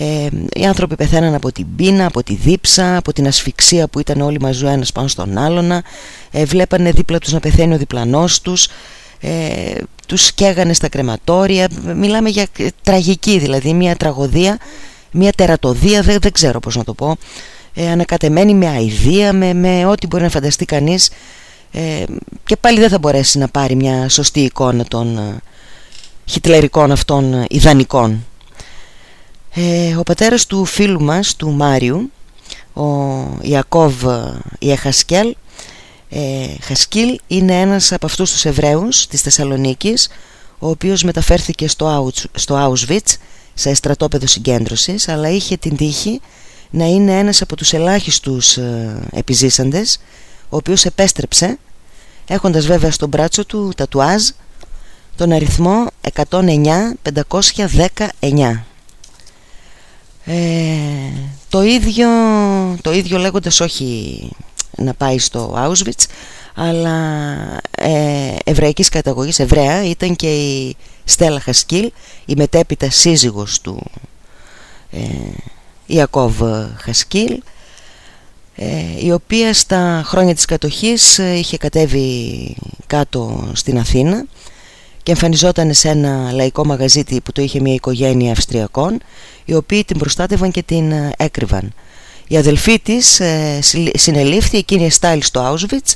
ε, οι άνθρωποι πεθαίναν από την πείνα, από τη δίψα, από την ασφυξία που ήταν όλοι μαζί ο ένας πάνω στον άλλον. Ε, βλέπανε δίπλα τους να πεθαίνει ο διπλανός τους. Ε, τους σκέγανε στα κρεματόρια. Μιλάμε για τραγική δηλαδή μια τραγωδία μια τερατοδία δεν, δεν ξέρω πως να το πω. Ε, ανακατεμένη με αηδία με, με ό,τι μπορεί να φανταστεί κανείς. Ε, και πάλι δεν θα μπορέσει να πάρει μια σωστή εικόνα των ε, χιτλερικών αυτών ε, ιδανικών ε, ο πατέρας του φίλου μας, του Μάριου, ο Ιακώβ Ιεχασκέλ, ε, Χασκίλ είναι ένας από αυτούς τους Εβραίους της Θεσσαλονίκης ο οποίος μεταφέρθηκε στο, στο Auschwitz σε στρατόπεδο συγκέντρωσης αλλά είχε την τύχη να είναι ένας από τους ελάχιστους ε, επιζήσαντες ο οποίος επέστρεψε έχοντας βέβαια στο μπράτσο του τατουάζ τον αριθμό 109-519 ε, το ίδιο, το ίδιο λέγοντας όχι να πάει στο Auschwitz αλλά ε, εβραϊκής καταγωγής Εβραία ήταν και η Στέλλα Χασκίλ η μετέπειτα σύζυγος του ε, Ιακώβ Χασκίλ ε, η οποία στα χρόνια της κατοχής ε, είχε κατέβει κάτω στην Αθήνα και εμφανιζόταν σε ένα λαϊκό μαγαζίτι που το είχε μια οικογένεια Αυστριακών οι οποίοι την προστάτευαν και την ε, έκρυβαν. Η αδελφή της ε, συνελήφθη, εκείνη εστάλει στο Auschwitz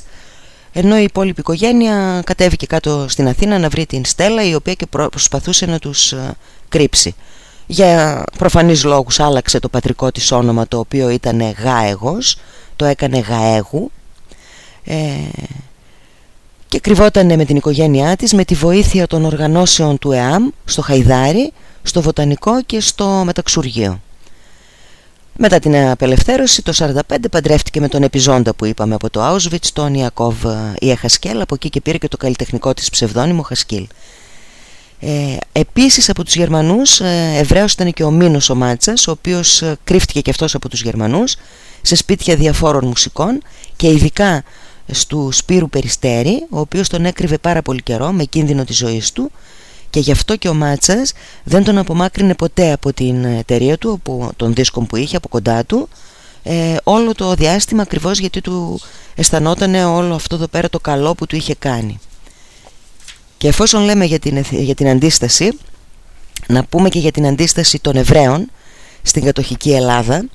ενώ η υπόλοιπη οικογένεια κατέβηκε κάτω στην Αθήνα να βρει την Στέλλα η οποία και προσπαθούσε να τους ε, κρύψει. Για προφανείς λόγους άλλαξε το πατρικό της όνομα το οποίο ήταν Γάεγος, το έκανε Γαέγου ε, και κρυβόταν με την οικογένειά της με τη βοήθεια των οργανώσεων του ΕΑΜ στο Χαϊδάρι στο Βοτανικό και στο Μεταξουργείο. Μετά την απελευθέρωση το 1945 παντρεύτηκε με τον επιζώντα που είπαμε από το Auschwitz, τον Ιακώβ Ιεχασκέλ, από εκεί και πήρε και το καλλιτεχνικό της ψευδόνυμο Χασκίλ. Ε, επίσης από τους Γερμανούς, ε, Εβραίος ήταν και ο Μίνος ο Μάτσας, ο οποίος ε, κρύφτηκε και αυτός από τους Γερμανούς σε σπίτια διαφόρων μουσικών και ειδικά στου Σπύρου Περιστέρη, ο οποίος τον έκρυβε πάρα πολύ καιρό με κίνδυνο της ζωής του και γι' αυτό και ο Μάτσας δεν τον απομάκρυνε ποτέ από την εταιρεία του, από τον δίσκο που είχε από κοντά του ε, όλο το διάστημα ακριβώς γιατί του αισθανόταν όλο αυτό εδώ πέρα το καλό που του είχε κάνει. Και εφόσον λέμε για την, για την αντίσταση, να πούμε και για την αντίσταση των Εβραίων στην κατοχική Ελλάδα.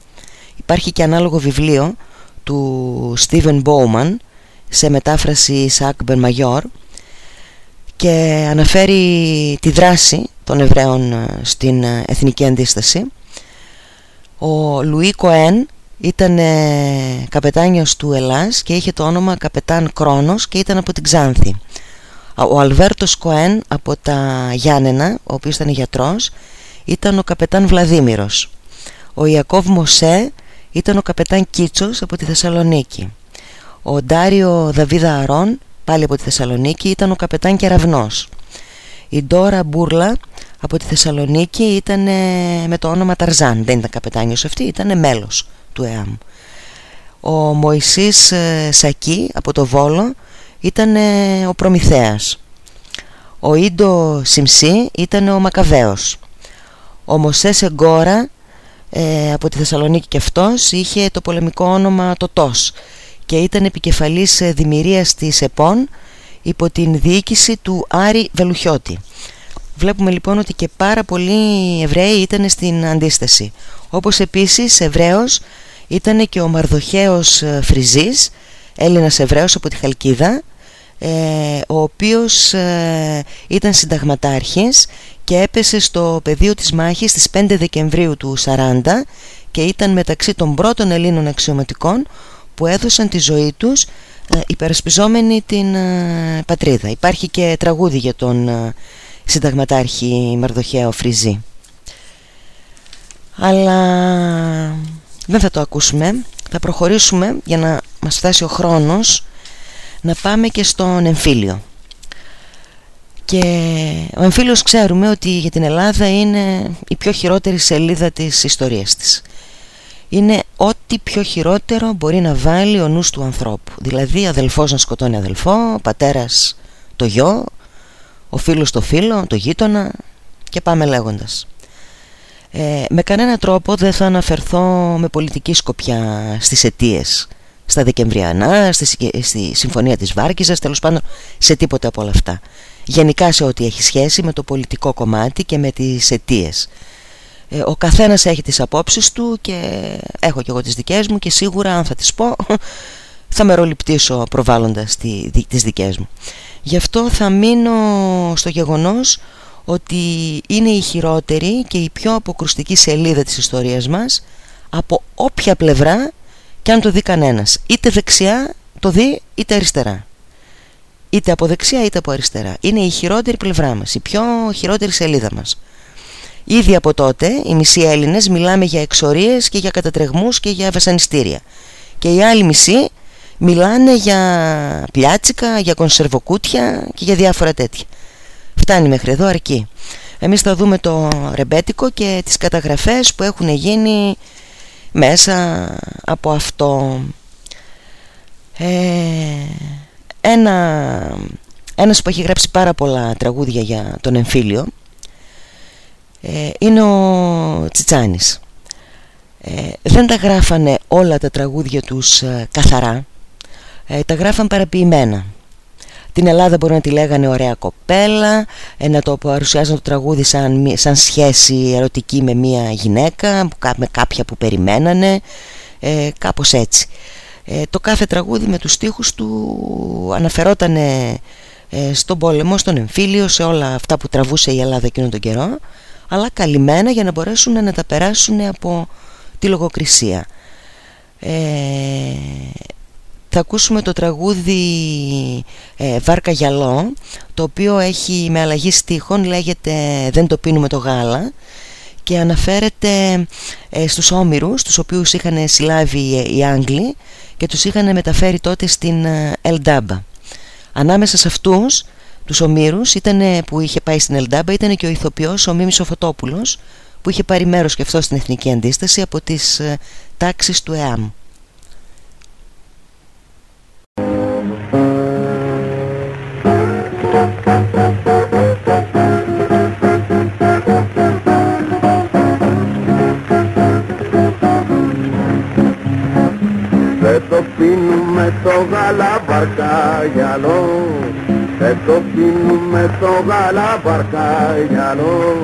Υπάρχει και ανάλογο βιβλίο του Στίβεν Μπόουμαν σε μετάφραση Σακ Μπερμαγιόρ και αναφέρει τη δράση των Εβραίων ε, στην ε, εθνική αντίσταση. Ο Λουί Κοέν ήταν ε, καπετάνιος του Ελλάς και είχε το όνομα καπετάν Κρόνος και ήταν από την Ξάνθη. Ο Αλβέρτος Κοέν από τα Γιάννενα, ο οποίος ήταν γιατρός, ήταν ο καπετάν Βλαδίμηρος. Ο Ιακώβ Μωσέ ήταν ο καπετάν Κίτσος από τη Θεσσαλονίκη. Ο Ντάριο Δαβίδα Αρών πάλι από τη Θεσσαλονίκη ήταν ο καπετάν Κεραυνός η Ντόρα Μπούρλα από τη Θεσσαλονίκη ήταν με το όνομα Ταρζάν. Δεν ήταν καπετάνιος αυτή, ήταν μέλος του ΕΑΜ. Ο Μωυσής ε, Σακή από το Βόλο ήταν ο Προμηθέας. Ο Ίντο Σιμσί ήταν ο Μακαβαίος. Ο Μωσές Εγκόρα ε, από τη Θεσσαλονίκη και αυτός είχε το πολεμικό όνομα Τοτός και ήταν επικεφαλής ε, δημιουργίας της ΕΠΟΝ υπό την διοίκηση του Άρη Βελουχιώτη. Βλέπουμε λοιπόν ότι και πάρα πολλοί Εβραίοι ήταν στην αντίσταση. Όπως επίσης Εβραίος ήταν και ο Μαρδοχέος ε, Φριζής, Έλληνας Εβραίος από τη Χαλκίδα, ε, ο οποίος ε, ήταν συνταγματάρχης και έπεσε στο πεδίο της μάχης στις 5 Δεκεμβρίου του 40 και ήταν μεταξύ των πρώτων Ελλήνων αξιωματικών που έδωσαν τη ζωή τους υπερασπιζόμενοι την πατρίδα. Υπάρχει και τραγούδι για τον συνταγματάρχη Μαρδοχέο Φριζή. Αλλά δεν θα το ακούσουμε. Θα προχωρήσουμε για να μας φτάσει ο χρόνος να πάμε και στον εμφύλιο. Και ο εμφύλιος ξέρουμε ότι για την Ελλάδα είναι η πιο χειρότερη σελίδα της ιστορίας της. Είναι ό,τι πιο χειρότερο μπορεί να βάλει ο νους του ανθρώπου. Δηλαδή αδελφός να σκοτώνει αδελφό, πατέρας το γιο, ο φίλος το φίλο, το γείτονα και πάμε λέγοντας. Ε, με κανένα τρόπο δεν θα αναφερθώ με πολιτική σκοπιά στις αιτίες, στα Δεκεμβριανά, στη, στη Συμφωνία της Βάρκιζας, τέλος πάντων σε τίποτα από όλα αυτά. Γενικά σε ό,τι έχει σχέση με το πολιτικό κομμάτι και με τις αιτίες. Ε, ο καθένας έχει τις απόψεις του και έχω και εγώ τις δικές μου και σίγουρα αν θα τις πω θα μεροληπτήσω προβάλλοντας τις δικές μου. Γι' αυτό θα μείνω στο γεγονός ότι είναι η χειρότερη και η πιο αποκρουστική σελίδα της ιστορίας μας από όποια πλευρά και αν το δει κανένας. Είτε δεξιά το δει είτε αριστερά. Είτε από δεξιά είτε από αριστερά. Είναι η χειρότερη πλευρά μας, η πιο χειρότερη σελίδα μας. Ήδη από τότε οι μισοί Έλληνες μιλάμε για εξορίες και για κατατρεγμούς και για βασανιστήρια. Και οι άλλοι μισοί μιλάνε για πλιάτσικα, για κονσερβοκούτια και για διάφορα τέτοια. Φτάνει μέχρι εδώ αρκεί. Εμείς θα δούμε το ρεμπέτικο και τις καταγραφές που έχουν γίνει μέσα από αυτό. Ε, ένα, ένας που έχει γράψει πάρα πολλά τραγούδια για τον εμφύλιο ε, είναι ο Τσιτσάνης. Ε, δεν τα γράφανε όλα τα τραγούδια τους ε, καθαρά ε, τα γράφαν παραποιημένα. Την Ελλάδα μπορεί να τη λέγανε ωραία κοπέλα, ε, να το παρουσιάζαν το τραγούδι σαν, σαν σχέση ερωτική με μία γυναίκα, με κάποια που περιμένανε, ε, κάπως έτσι. Ε, το κάθε τραγούδι με τους στίχους του αναφερόταν ε, στον πόλεμο, στον εμφύλιο, σε όλα αυτά που τραβούσε η Ελλάδα εκείνον τον καιρό, αλλά καλυμμένα για να μπορέσουν να τα περάσουν από τη λογοκρισία. Ε, θα ακούσουμε το τραγούδι ε, Βάρκα Γυαλό το οποίο έχει με αλλαγή στίχων λέγεται Δεν το πίνουμε το γάλα και αναφέρεται ε, στους Όμηρους τους οποίους είχαν συλλάβει οι Άγγλοι και τους είχαν μεταφέρει τότε στην ε, Ελντάμπα ανάμεσα σε αυτούς τους Ομήρους ήταν, που είχε πάει στην Ελντάμπα ήταν και ο ηθοποιός ο Μίμης Φωτόπουλος που είχε πάρει μέρος και αυτό στην Εθνική Αντίσταση από τις ε, τάξεις του ΕΑΜ.
Δεν το πίνουμε το γάλα γυαλό Δεν το πίνουμε το γάλα γυαλό.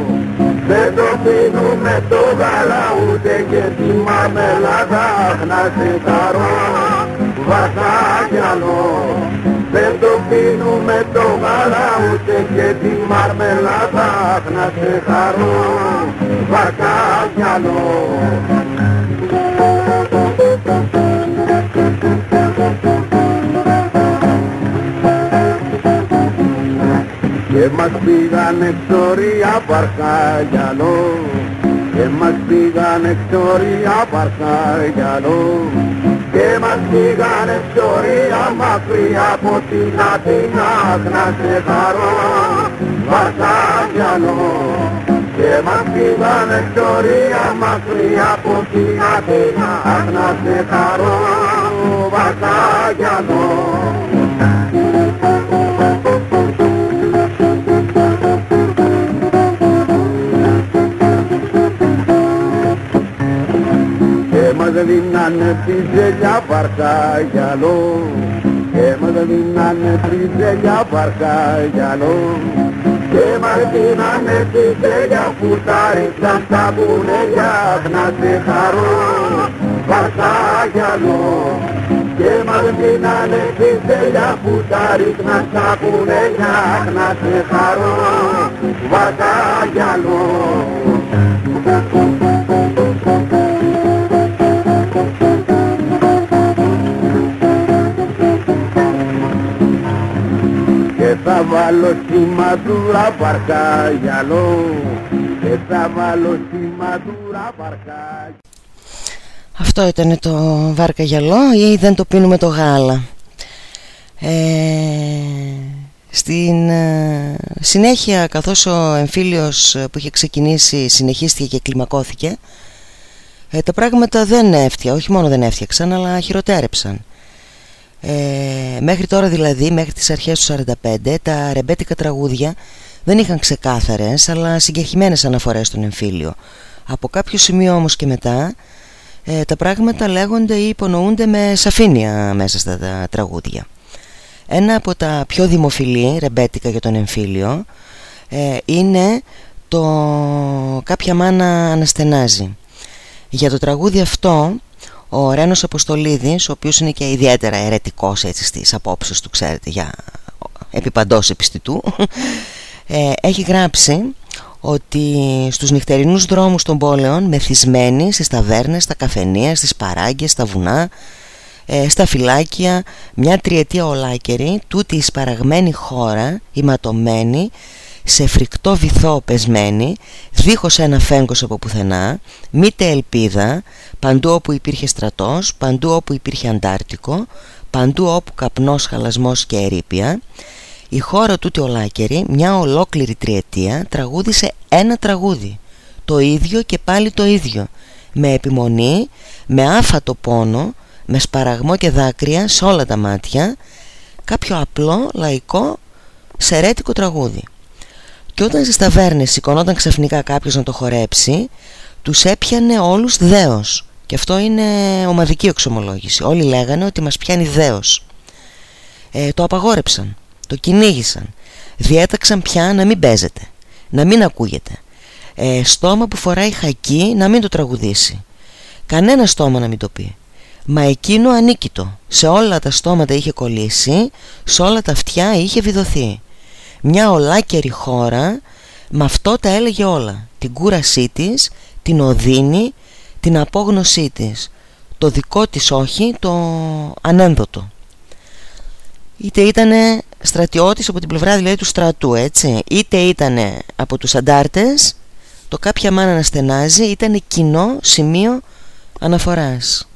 Δεν το πίνουμε το γάλα ούτε και τη μαμελάδα να σε χαρώ γυαλό. Δεν το πίνουμε το γάλα ούτε και τη μαρμελάδα να σε χαρώ γυαλό πήγανε εξορία παρχάγιαλο Και μας πήγανε εξορία παρχάγιαλο Και μας πήγανε εξορία μακριά από την Αθήνα να σε χαρώ Παρχάγιαλο και μας πήγανε εξορία μακριά από την Αθήνα να σε χαρώ Παρχάγιαλο δίνανε τη ζελιά βαρκά γυαλό. Και μας δίνανε τη ζελιά βαρκά γυαλό. Και μας δίνανε τη ζελιά που τα ρίξαν στα μπουνελιά να σε χαρώ. Βαρκά γυαλό. Και μας δίνανε τη ζελιά που τα ρίχναν στα μπουνελιά να σε χαρώ. Βαρκά θα βάλω στη μαντούρα βαρκά γυαλό. Και θα βάλω στη μαντούρα βαρκά
Αυτό ήταν το βάρκα γυαλό ή δεν το πίνουμε το γάλα. Ε, Στην ε, συνέχεια καθώς ο εμφύλιος που είχε ξεκινήσει συνεχίστηκε και κλιμακώθηκε ε, τα πράγματα δεν έφτια, όχι μόνο δεν έφτιαξαν αλλά χειροτέρεψαν ε, μέχρι τώρα δηλαδή, μέχρι τις αρχές του 45 τα ρεμπέτικα τραγούδια δεν είχαν ξεκάθαρες αλλά συγκεχημένες αναφορές στον εμφύλιο από κάποιο σημείο όμως και μετά ε, τα πράγματα λέγονται ή υπονοούνται με σαφήνεια μέσα στα τα τραγούδια ένα από τα πιο δημοφιλή ρεμπέτικα για τον εμφύλιο ε, είναι το «Κάποια μάνα αναστενάζει». Για το τραγούδι αυτό ο Ρένος Αποστολίδης, ο οποίος είναι και ιδιαίτερα αιρετικός έτσι στις απόψεις του, ξέρετε, για επιπαντός επιστητού, ε, έχει γράψει ότι στους νυχτερινούς δρόμους των πόλεων μεθυσμένοι στις ταβέρνες, στα καφενεία, στις παράγκες, στα βουνά ε, στα φυλάκια μια τριετία ολάκερη τούτη η σπαραγμένη χώρα ηματωμένη σε φρικτό βυθό πεσμένη δίχως ένα φέγκος από πουθενά μήτε ελπίδα παντού όπου υπήρχε στρατός παντού όπου υπήρχε αντάρτικο παντού όπου καπνός, χαλασμός και ερήπια η χώρα τούτη ολάκερη μια ολόκληρη τριετία τραγούδισε ένα τραγούδι το ίδιο και πάλι το ίδιο με επιμονή, με άφατο πόνο με σπαραγμό και δάκρυα σε όλα τα μάτια κάποιο απλό, λαϊκό, σερέτικο τραγούδι και όταν στις ταβέρνες σηκωνόταν ξαφνικά κάποιος να το χορέψει τους έπιανε όλους δέος. Και αυτό είναι ομαδική εξομολόγηση όλοι λέγανε ότι μας πιάνει δέος. Ε, το απαγόρεψαν, το κυνήγησαν. Διέταξαν πια να μην παίζεται να μην ακούγεται. Ε, στόμα που φοράει χακί να μην το τραγουδήσει. Κανένα στόμα να μην το πει. Μα εκείνο ανίκητο. Σε όλα τα στόματα είχε κολλήσει Σε όλα τα αυτιά είχε βιδωθεί Μια ολάκερη χώρα Με αυτό τα έλεγε όλα. Την κούρασή της Την οδύνη Την απόγνωσή της. Το δικό της όχι Το ανένδοτο. Είτε ήτανε στρατιώτης από την πλευρά δηλαδή του στρατού έτσι. Είτε ήτανε από τους αντάρτες Το κάποια μάνα να στενάζει Ήτανε κοινό σημείο αναφοράς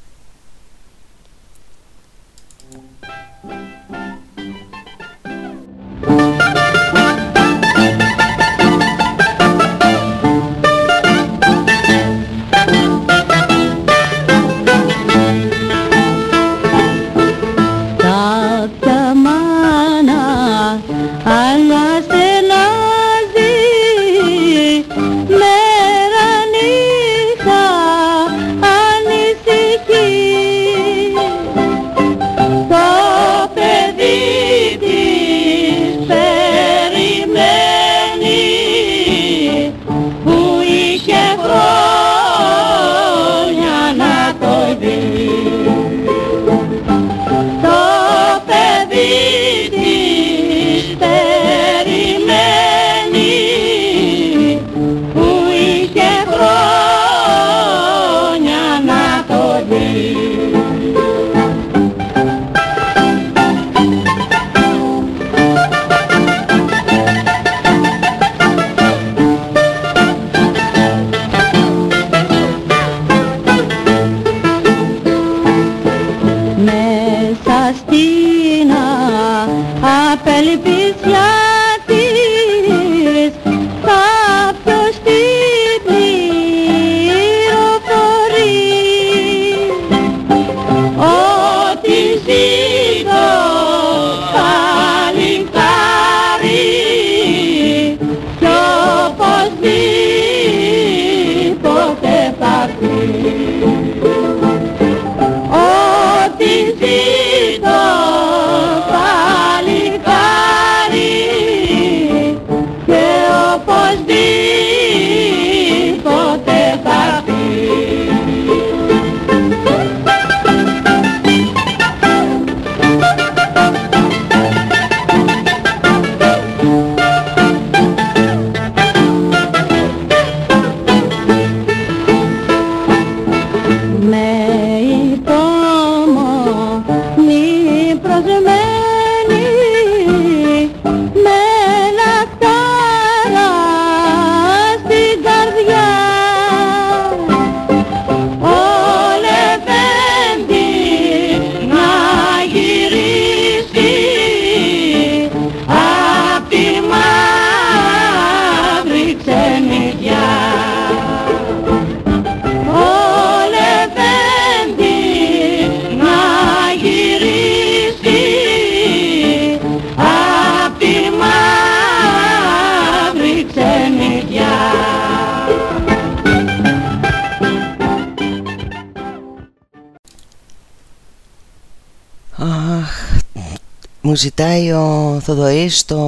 Μου ζητάει ο Θοδωρής το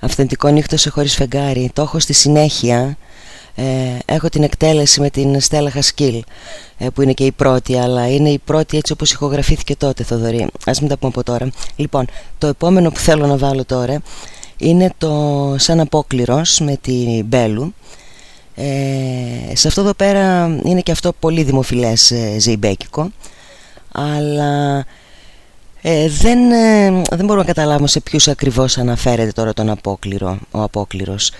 αυθεντικό νύχτωσε χωρίς φεγγάρι. Το έχω στη συνέχεια. Ε, Έχω την εκτέλεση με την Στέλλα Χασκίλ ε, Που είναι και η πρώτη Αλλά είναι η πρώτη έτσι όπως ηχογραφήθηκε τότε Θοδωρή. Ας μην τα πούμε από τώρα. Λοιπόν το επόμενο που θέλω να βάλω τώρα Είναι το σαν απόκληρος με την Μπέλου. Ε, σε αυτό εδώ πέρα είναι και αυτό πολύ δημοφιλές ε, ζεϊμπέκικο αλλά ε, δεν, ε, δεν μπορούμε να καταλάβουμε σε ποιους ακριβώς αναφέρεται τώρα τον απόκληρο, ο απόκληρος.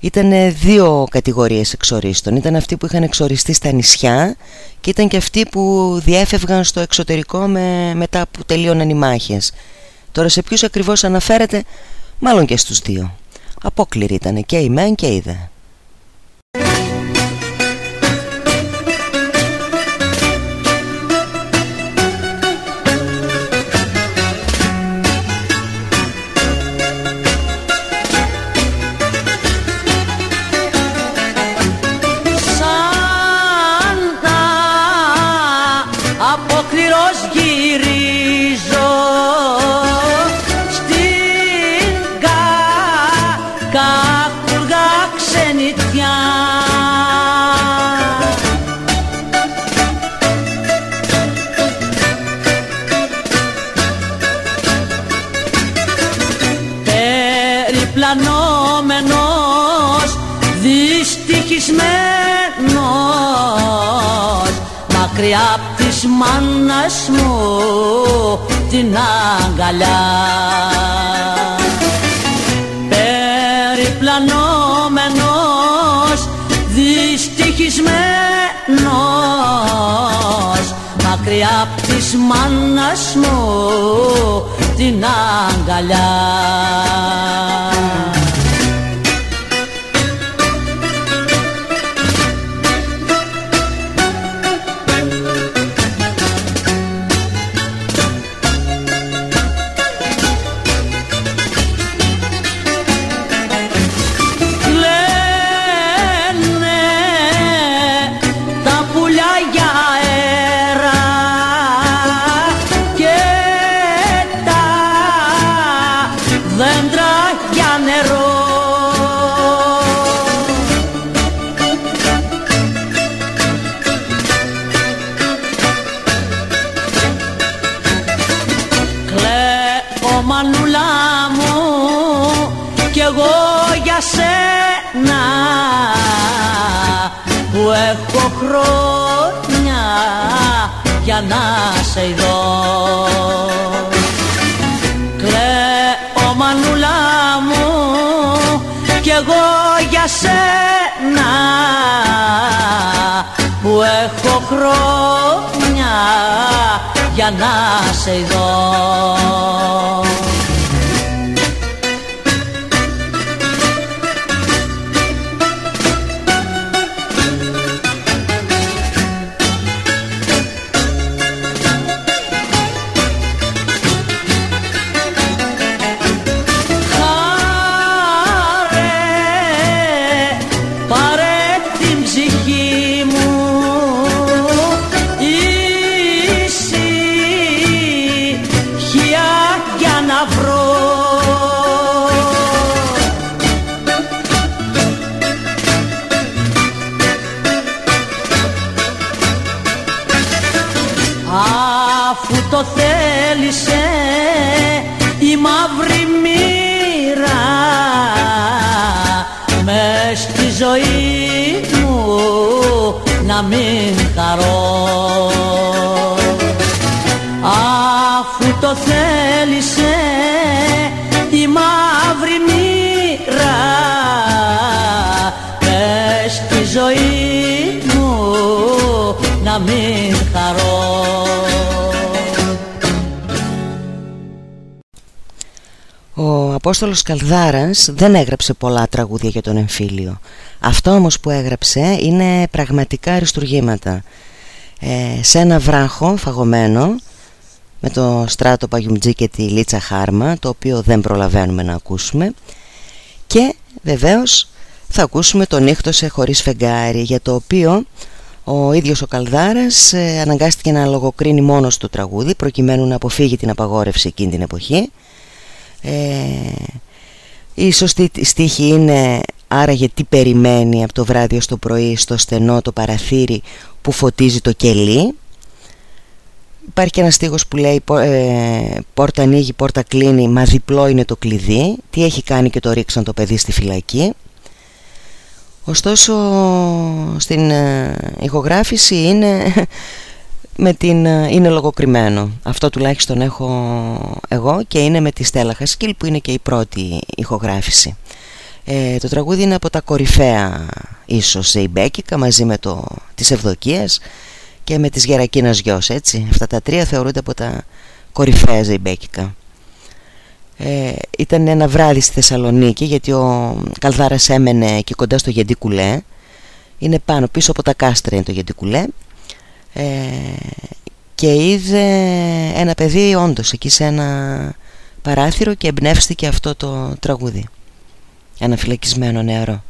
Ήταν δύο κατηγορίες εξορίστων. Ήταν αυτοί που είχαν εξοριστεί στα νησιά και ήταν και αυτοί που διέφευγαν στο εξωτερικό με, μετά που τελείωναν οι μάχες. Τώρα σε ποιους ακριβώς αναφέρεται, μάλλον και στους δύο. Απόκληροι ήταν και η μεν και η δε.
Την αγκαλιά. Περιπλανόμενος, δυστυχισμένος μακριά απ' της μάνας μου την αγκαλιά σε δω Κλαίω μανούλα μου κι εγώ για σένα που έχω χρόνια για να σε δω να μην χαρώ. Αφού το θέλησε η μαύρη μοίρα Μες στη ζωή μου να μην χαρώ.
Ο Απόστολος Καλδάρας δεν έγραψε πολλά τραγούδια για τον εμφύλιο Αυτό όμως που έγραψε είναι πραγματικά αριστουργήματα. Ε, Σε ένα βράχο φαγωμένο με το Στράτο Παγιουμτζή και τη Λίτσα Χάρμα Το οποίο δεν προλαβαίνουμε να ακούσουμε. Και βεβαίως θα ακούσουμε το νύχτωσε χωρίς φεγγάρι Για το οποίο ο ίδιος ο Καλδάρας ε, αναγκάστηκε να λογοκρίνει μόνος του τραγούδι Προκειμένου να αποφύγει την απαγόρευση εκείνη την εποχή. Ε, η σωστή στίχη είναι άραγε τι περιμένει από το βράδυ στο πρωί στο στενό το παραθύρι που φωτίζει το κελί. Υπάρχει και ένας στίχος που λέει ε, πόρτα ανοίγει, πόρτα κλείνει, μα διπλό είναι το κλειδί. Τι έχει κάνει και το ρίξαν το παιδί στη φυλακή Ωστόσο στην ε, ηχογράφηση είναι με την, ε, είναι λογοκριμένο. Αυτό τουλάχιστον έχω εγώ και είναι με τη Στέλλα Χασκίλ που είναι και η πρώτη ηχογράφηση ε, Το τραγούδι είναι από τα κορυφαία ίσως Ζεϊμπέκικα μαζί με το, τις Ευδοκίες και με τις Γερακίνας Γιος έτσι. Αυτά τα τρία θεωρούνται από τα κορυφαία Ζεϊμπέκικα ε, Ήταν ένα βράδυ στη Θεσσαλονίκη γιατί ο Καλδάρας έμενε εκεί κοντά στο Γεντικουλέ Είναι πάνω πίσω από τα κάστρα είναι το Γεντικουλέ ε, και είδε ένα παιδί όντως εκεί σε ένα παράθυρο και εμπνεύστηκε αυτό το τραγούδι ένα φυλακισμένο νεαρό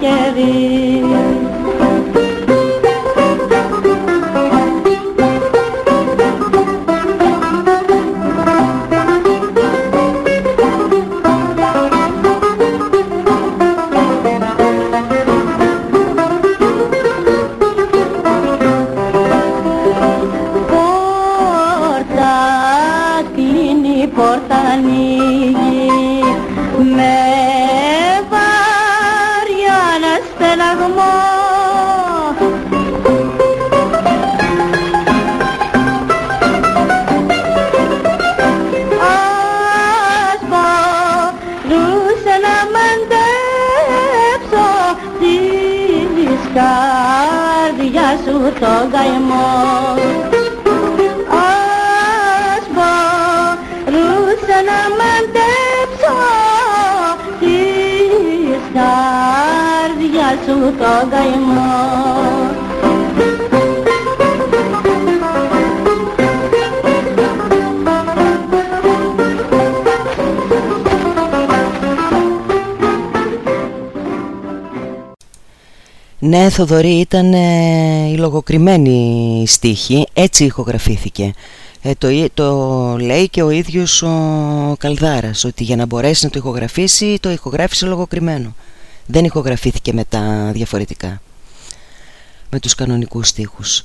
Jacqueline.
Ναι, Θοδωρή, ήταν ε, η λογοκριμένη στίχη, έτσι ηχογραφήθηκε. Ε, το, το λέει και ο ίδιος ο Καλδάρας, ότι για να μπορέσει να το ηχογραφήσει, το ηχογράφησε λογοκριμένο. Δεν ηχογραφήθηκε μετά διαφορετικά, με τους κανονικούς στίχους.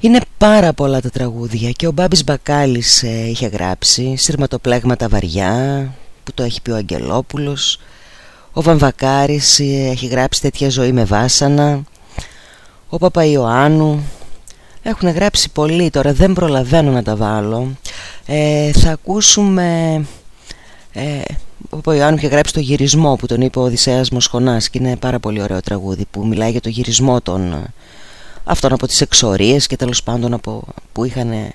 Είναι πάρα πολλά τα τραγούδια και ο Μπάμπης Μπακάλης ε, είχε γράψει «Συρματοπλέγματα βαριά» που το έχει πει ο Αγγελόπουλος ο Βαμβακάρης ε, έχει γράψει τέτοια ζωή με βάσανα. Ο Παπαϊωάννου Έχουν γράψει πολύ τώρα δεν προλαβαίνω να τα βάλω. Ε, Θα ακούσουμε ε, Ο Παπαϊωάννου είχε γράψει το γυρισμό που τον είπε ο Οδυσσέας Μοσχονάς Και είναι πάρα πολύ ωραίο τραγούδι που μιλάει για το γυρισμό των Αυτών από τις εξορίες και τέλος πάντων από, που είχαν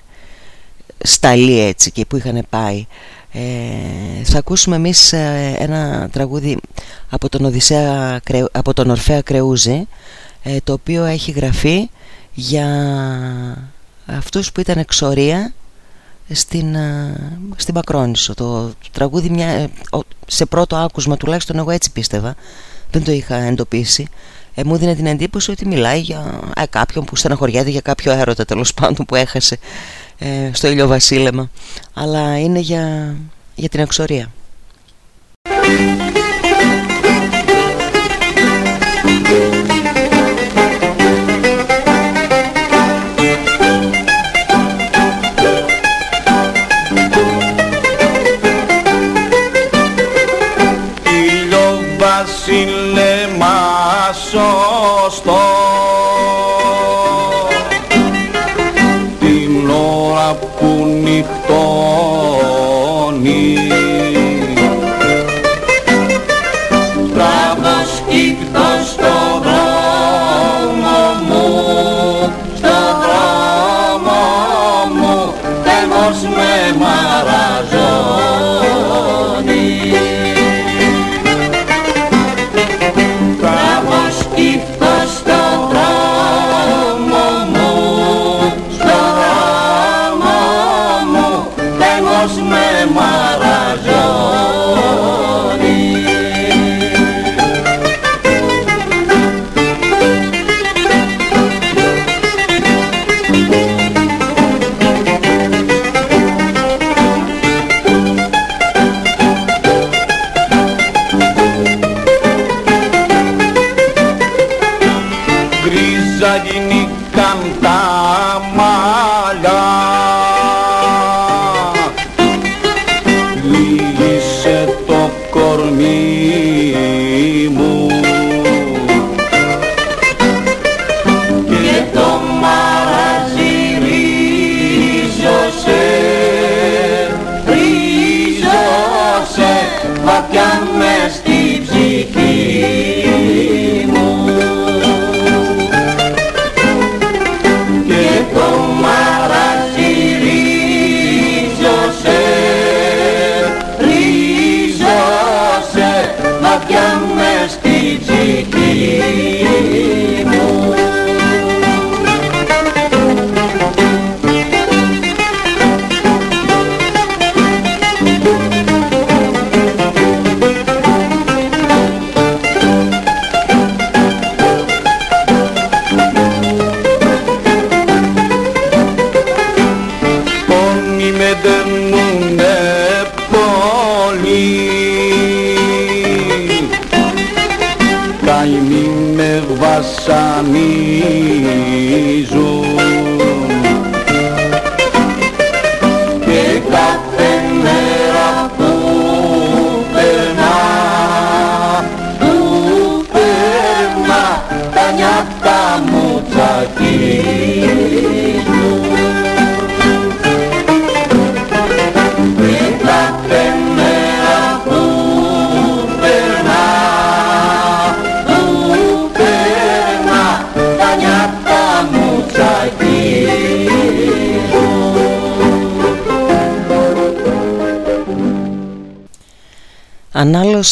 σταλεί έτσι και που είχαν πάει ε, θα ακούσουμε εμείς ε, ένα τραγούδι από τον, Οδυσσέα, από τον Ορφέα Κρεούζη ε, το οποίο έχει γραφεί για αυτούς που ήταν εξορία στην, ε, στην Μακρόνησο το τραγούδι μια, σε πρώτο άκουσμα τουλάχιστον εγώ έτσι πίστευα δεν το είχα εντοπίσει ε, μου δίνει την εντύπωση ότι μιλάει για κάποιον που στεναχωριέται για κάποιο έρωτα τέλος πάντων που έχασε ε, στο ηλιοβασίλεμα αλλά είναι για, για την εξορία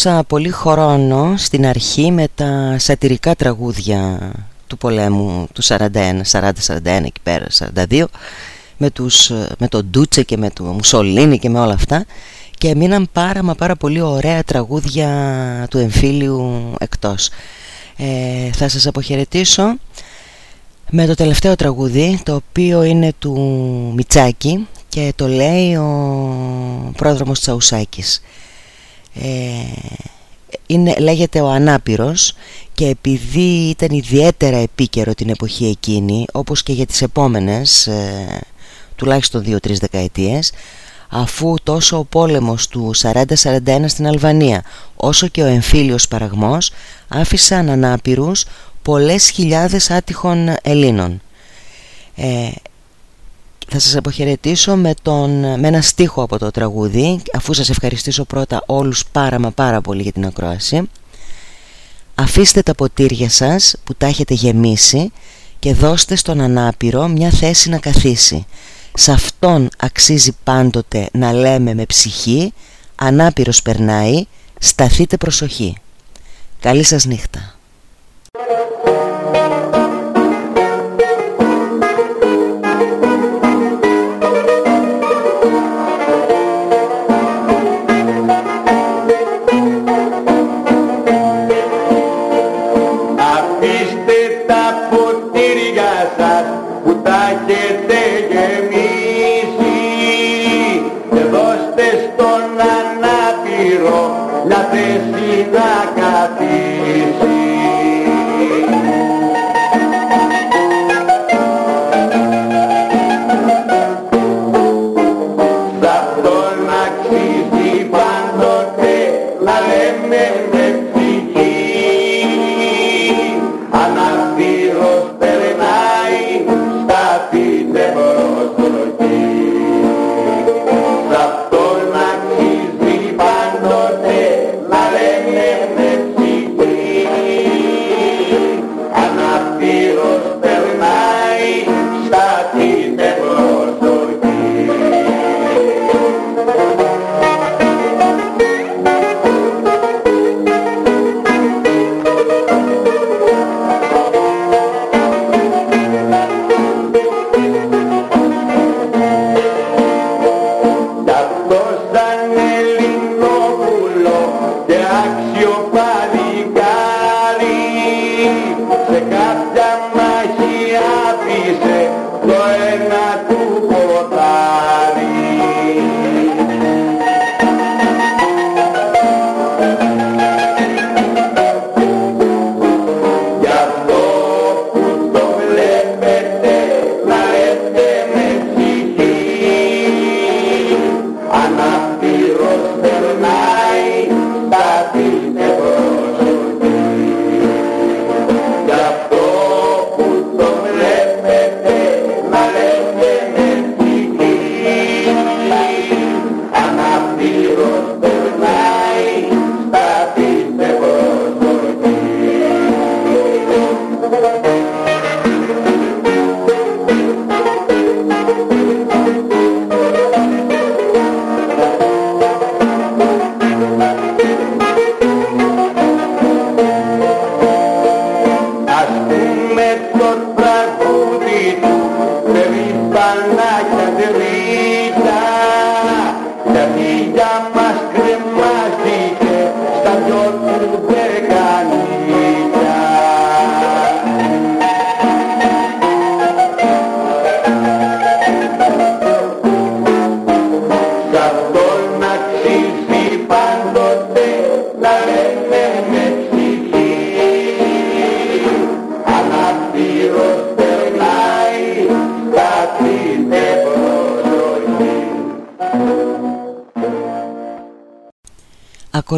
Ανάλωσα πολύ χρόνο στην αρχή με τα σατυρικά τραγούδια του πολέμου του 41, 40-41 εκεί πέρα, 42 με, τους, με τον Ντούτσε και με τον Μουσολίνη και με όλα αυτά και μείναν πάρα μα πάρα πολύ ωραία τραγούδια του εμφύλιου εκτός. Ε, θα σας αποχαιρετήσω με το τελευταίο τραγούδι το οποίο είναι του Μιτσάκη και το λέει ο πρόδρομος Τσαουσάκης. Ε, είναι, λέγεται ο Ανάπηρος και επειδή ήταν ιδιαίτερα επίκαιρο την εποχή εκείνη όπως και για τις επόμενες ε, τουλάχιστον 2-3 δεκαετίες αφού τόσο ο πόλεμος του 40-41 στην Αλβανία όσο και ο εμφύλιος παραγμός άφησαν ανάπηρους πολλές χιλιάδες άτυχων Ελλήνων. Ε, θα σας αποχαιρετήσω με, τον, με ένα στίχο από το τραγούδι αφού σας ευχαριστήσω πρώτα όλους πάρα μα πάρα πολύ για την ακρόαση. Αφήστε τα ποτήρια σας που τα έχετε γεμίσει και δώστε στον ανάπηρο μια θέση να καθίσει. Σε αυτόν αξίζει πάντοτε να λέμε με ψυχή ανάπηρος περνάει σταθείτε προσοχή. Καλή σας νύχτα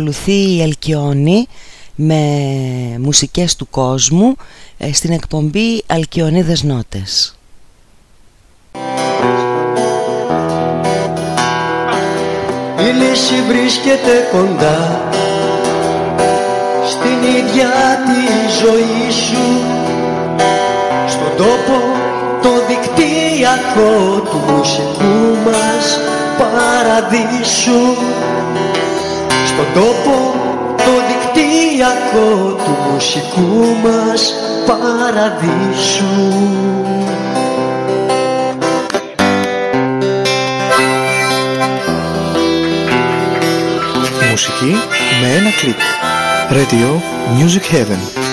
ακολουθεί η Αλκιόνη με μουσικές του κόσμου ε, στην εκπομπή Αλκιονίδες Νότες.
Η λύση βρίσκεται κοντά στην ίδια τη ζωή σου στον τόπο το δικτυακό του μουσικού μας παραδείσου στον τόπο το δικτυακό του μουσικού μας παραδείσου
Μουσική με ένα κλικ. Radio Music Heaven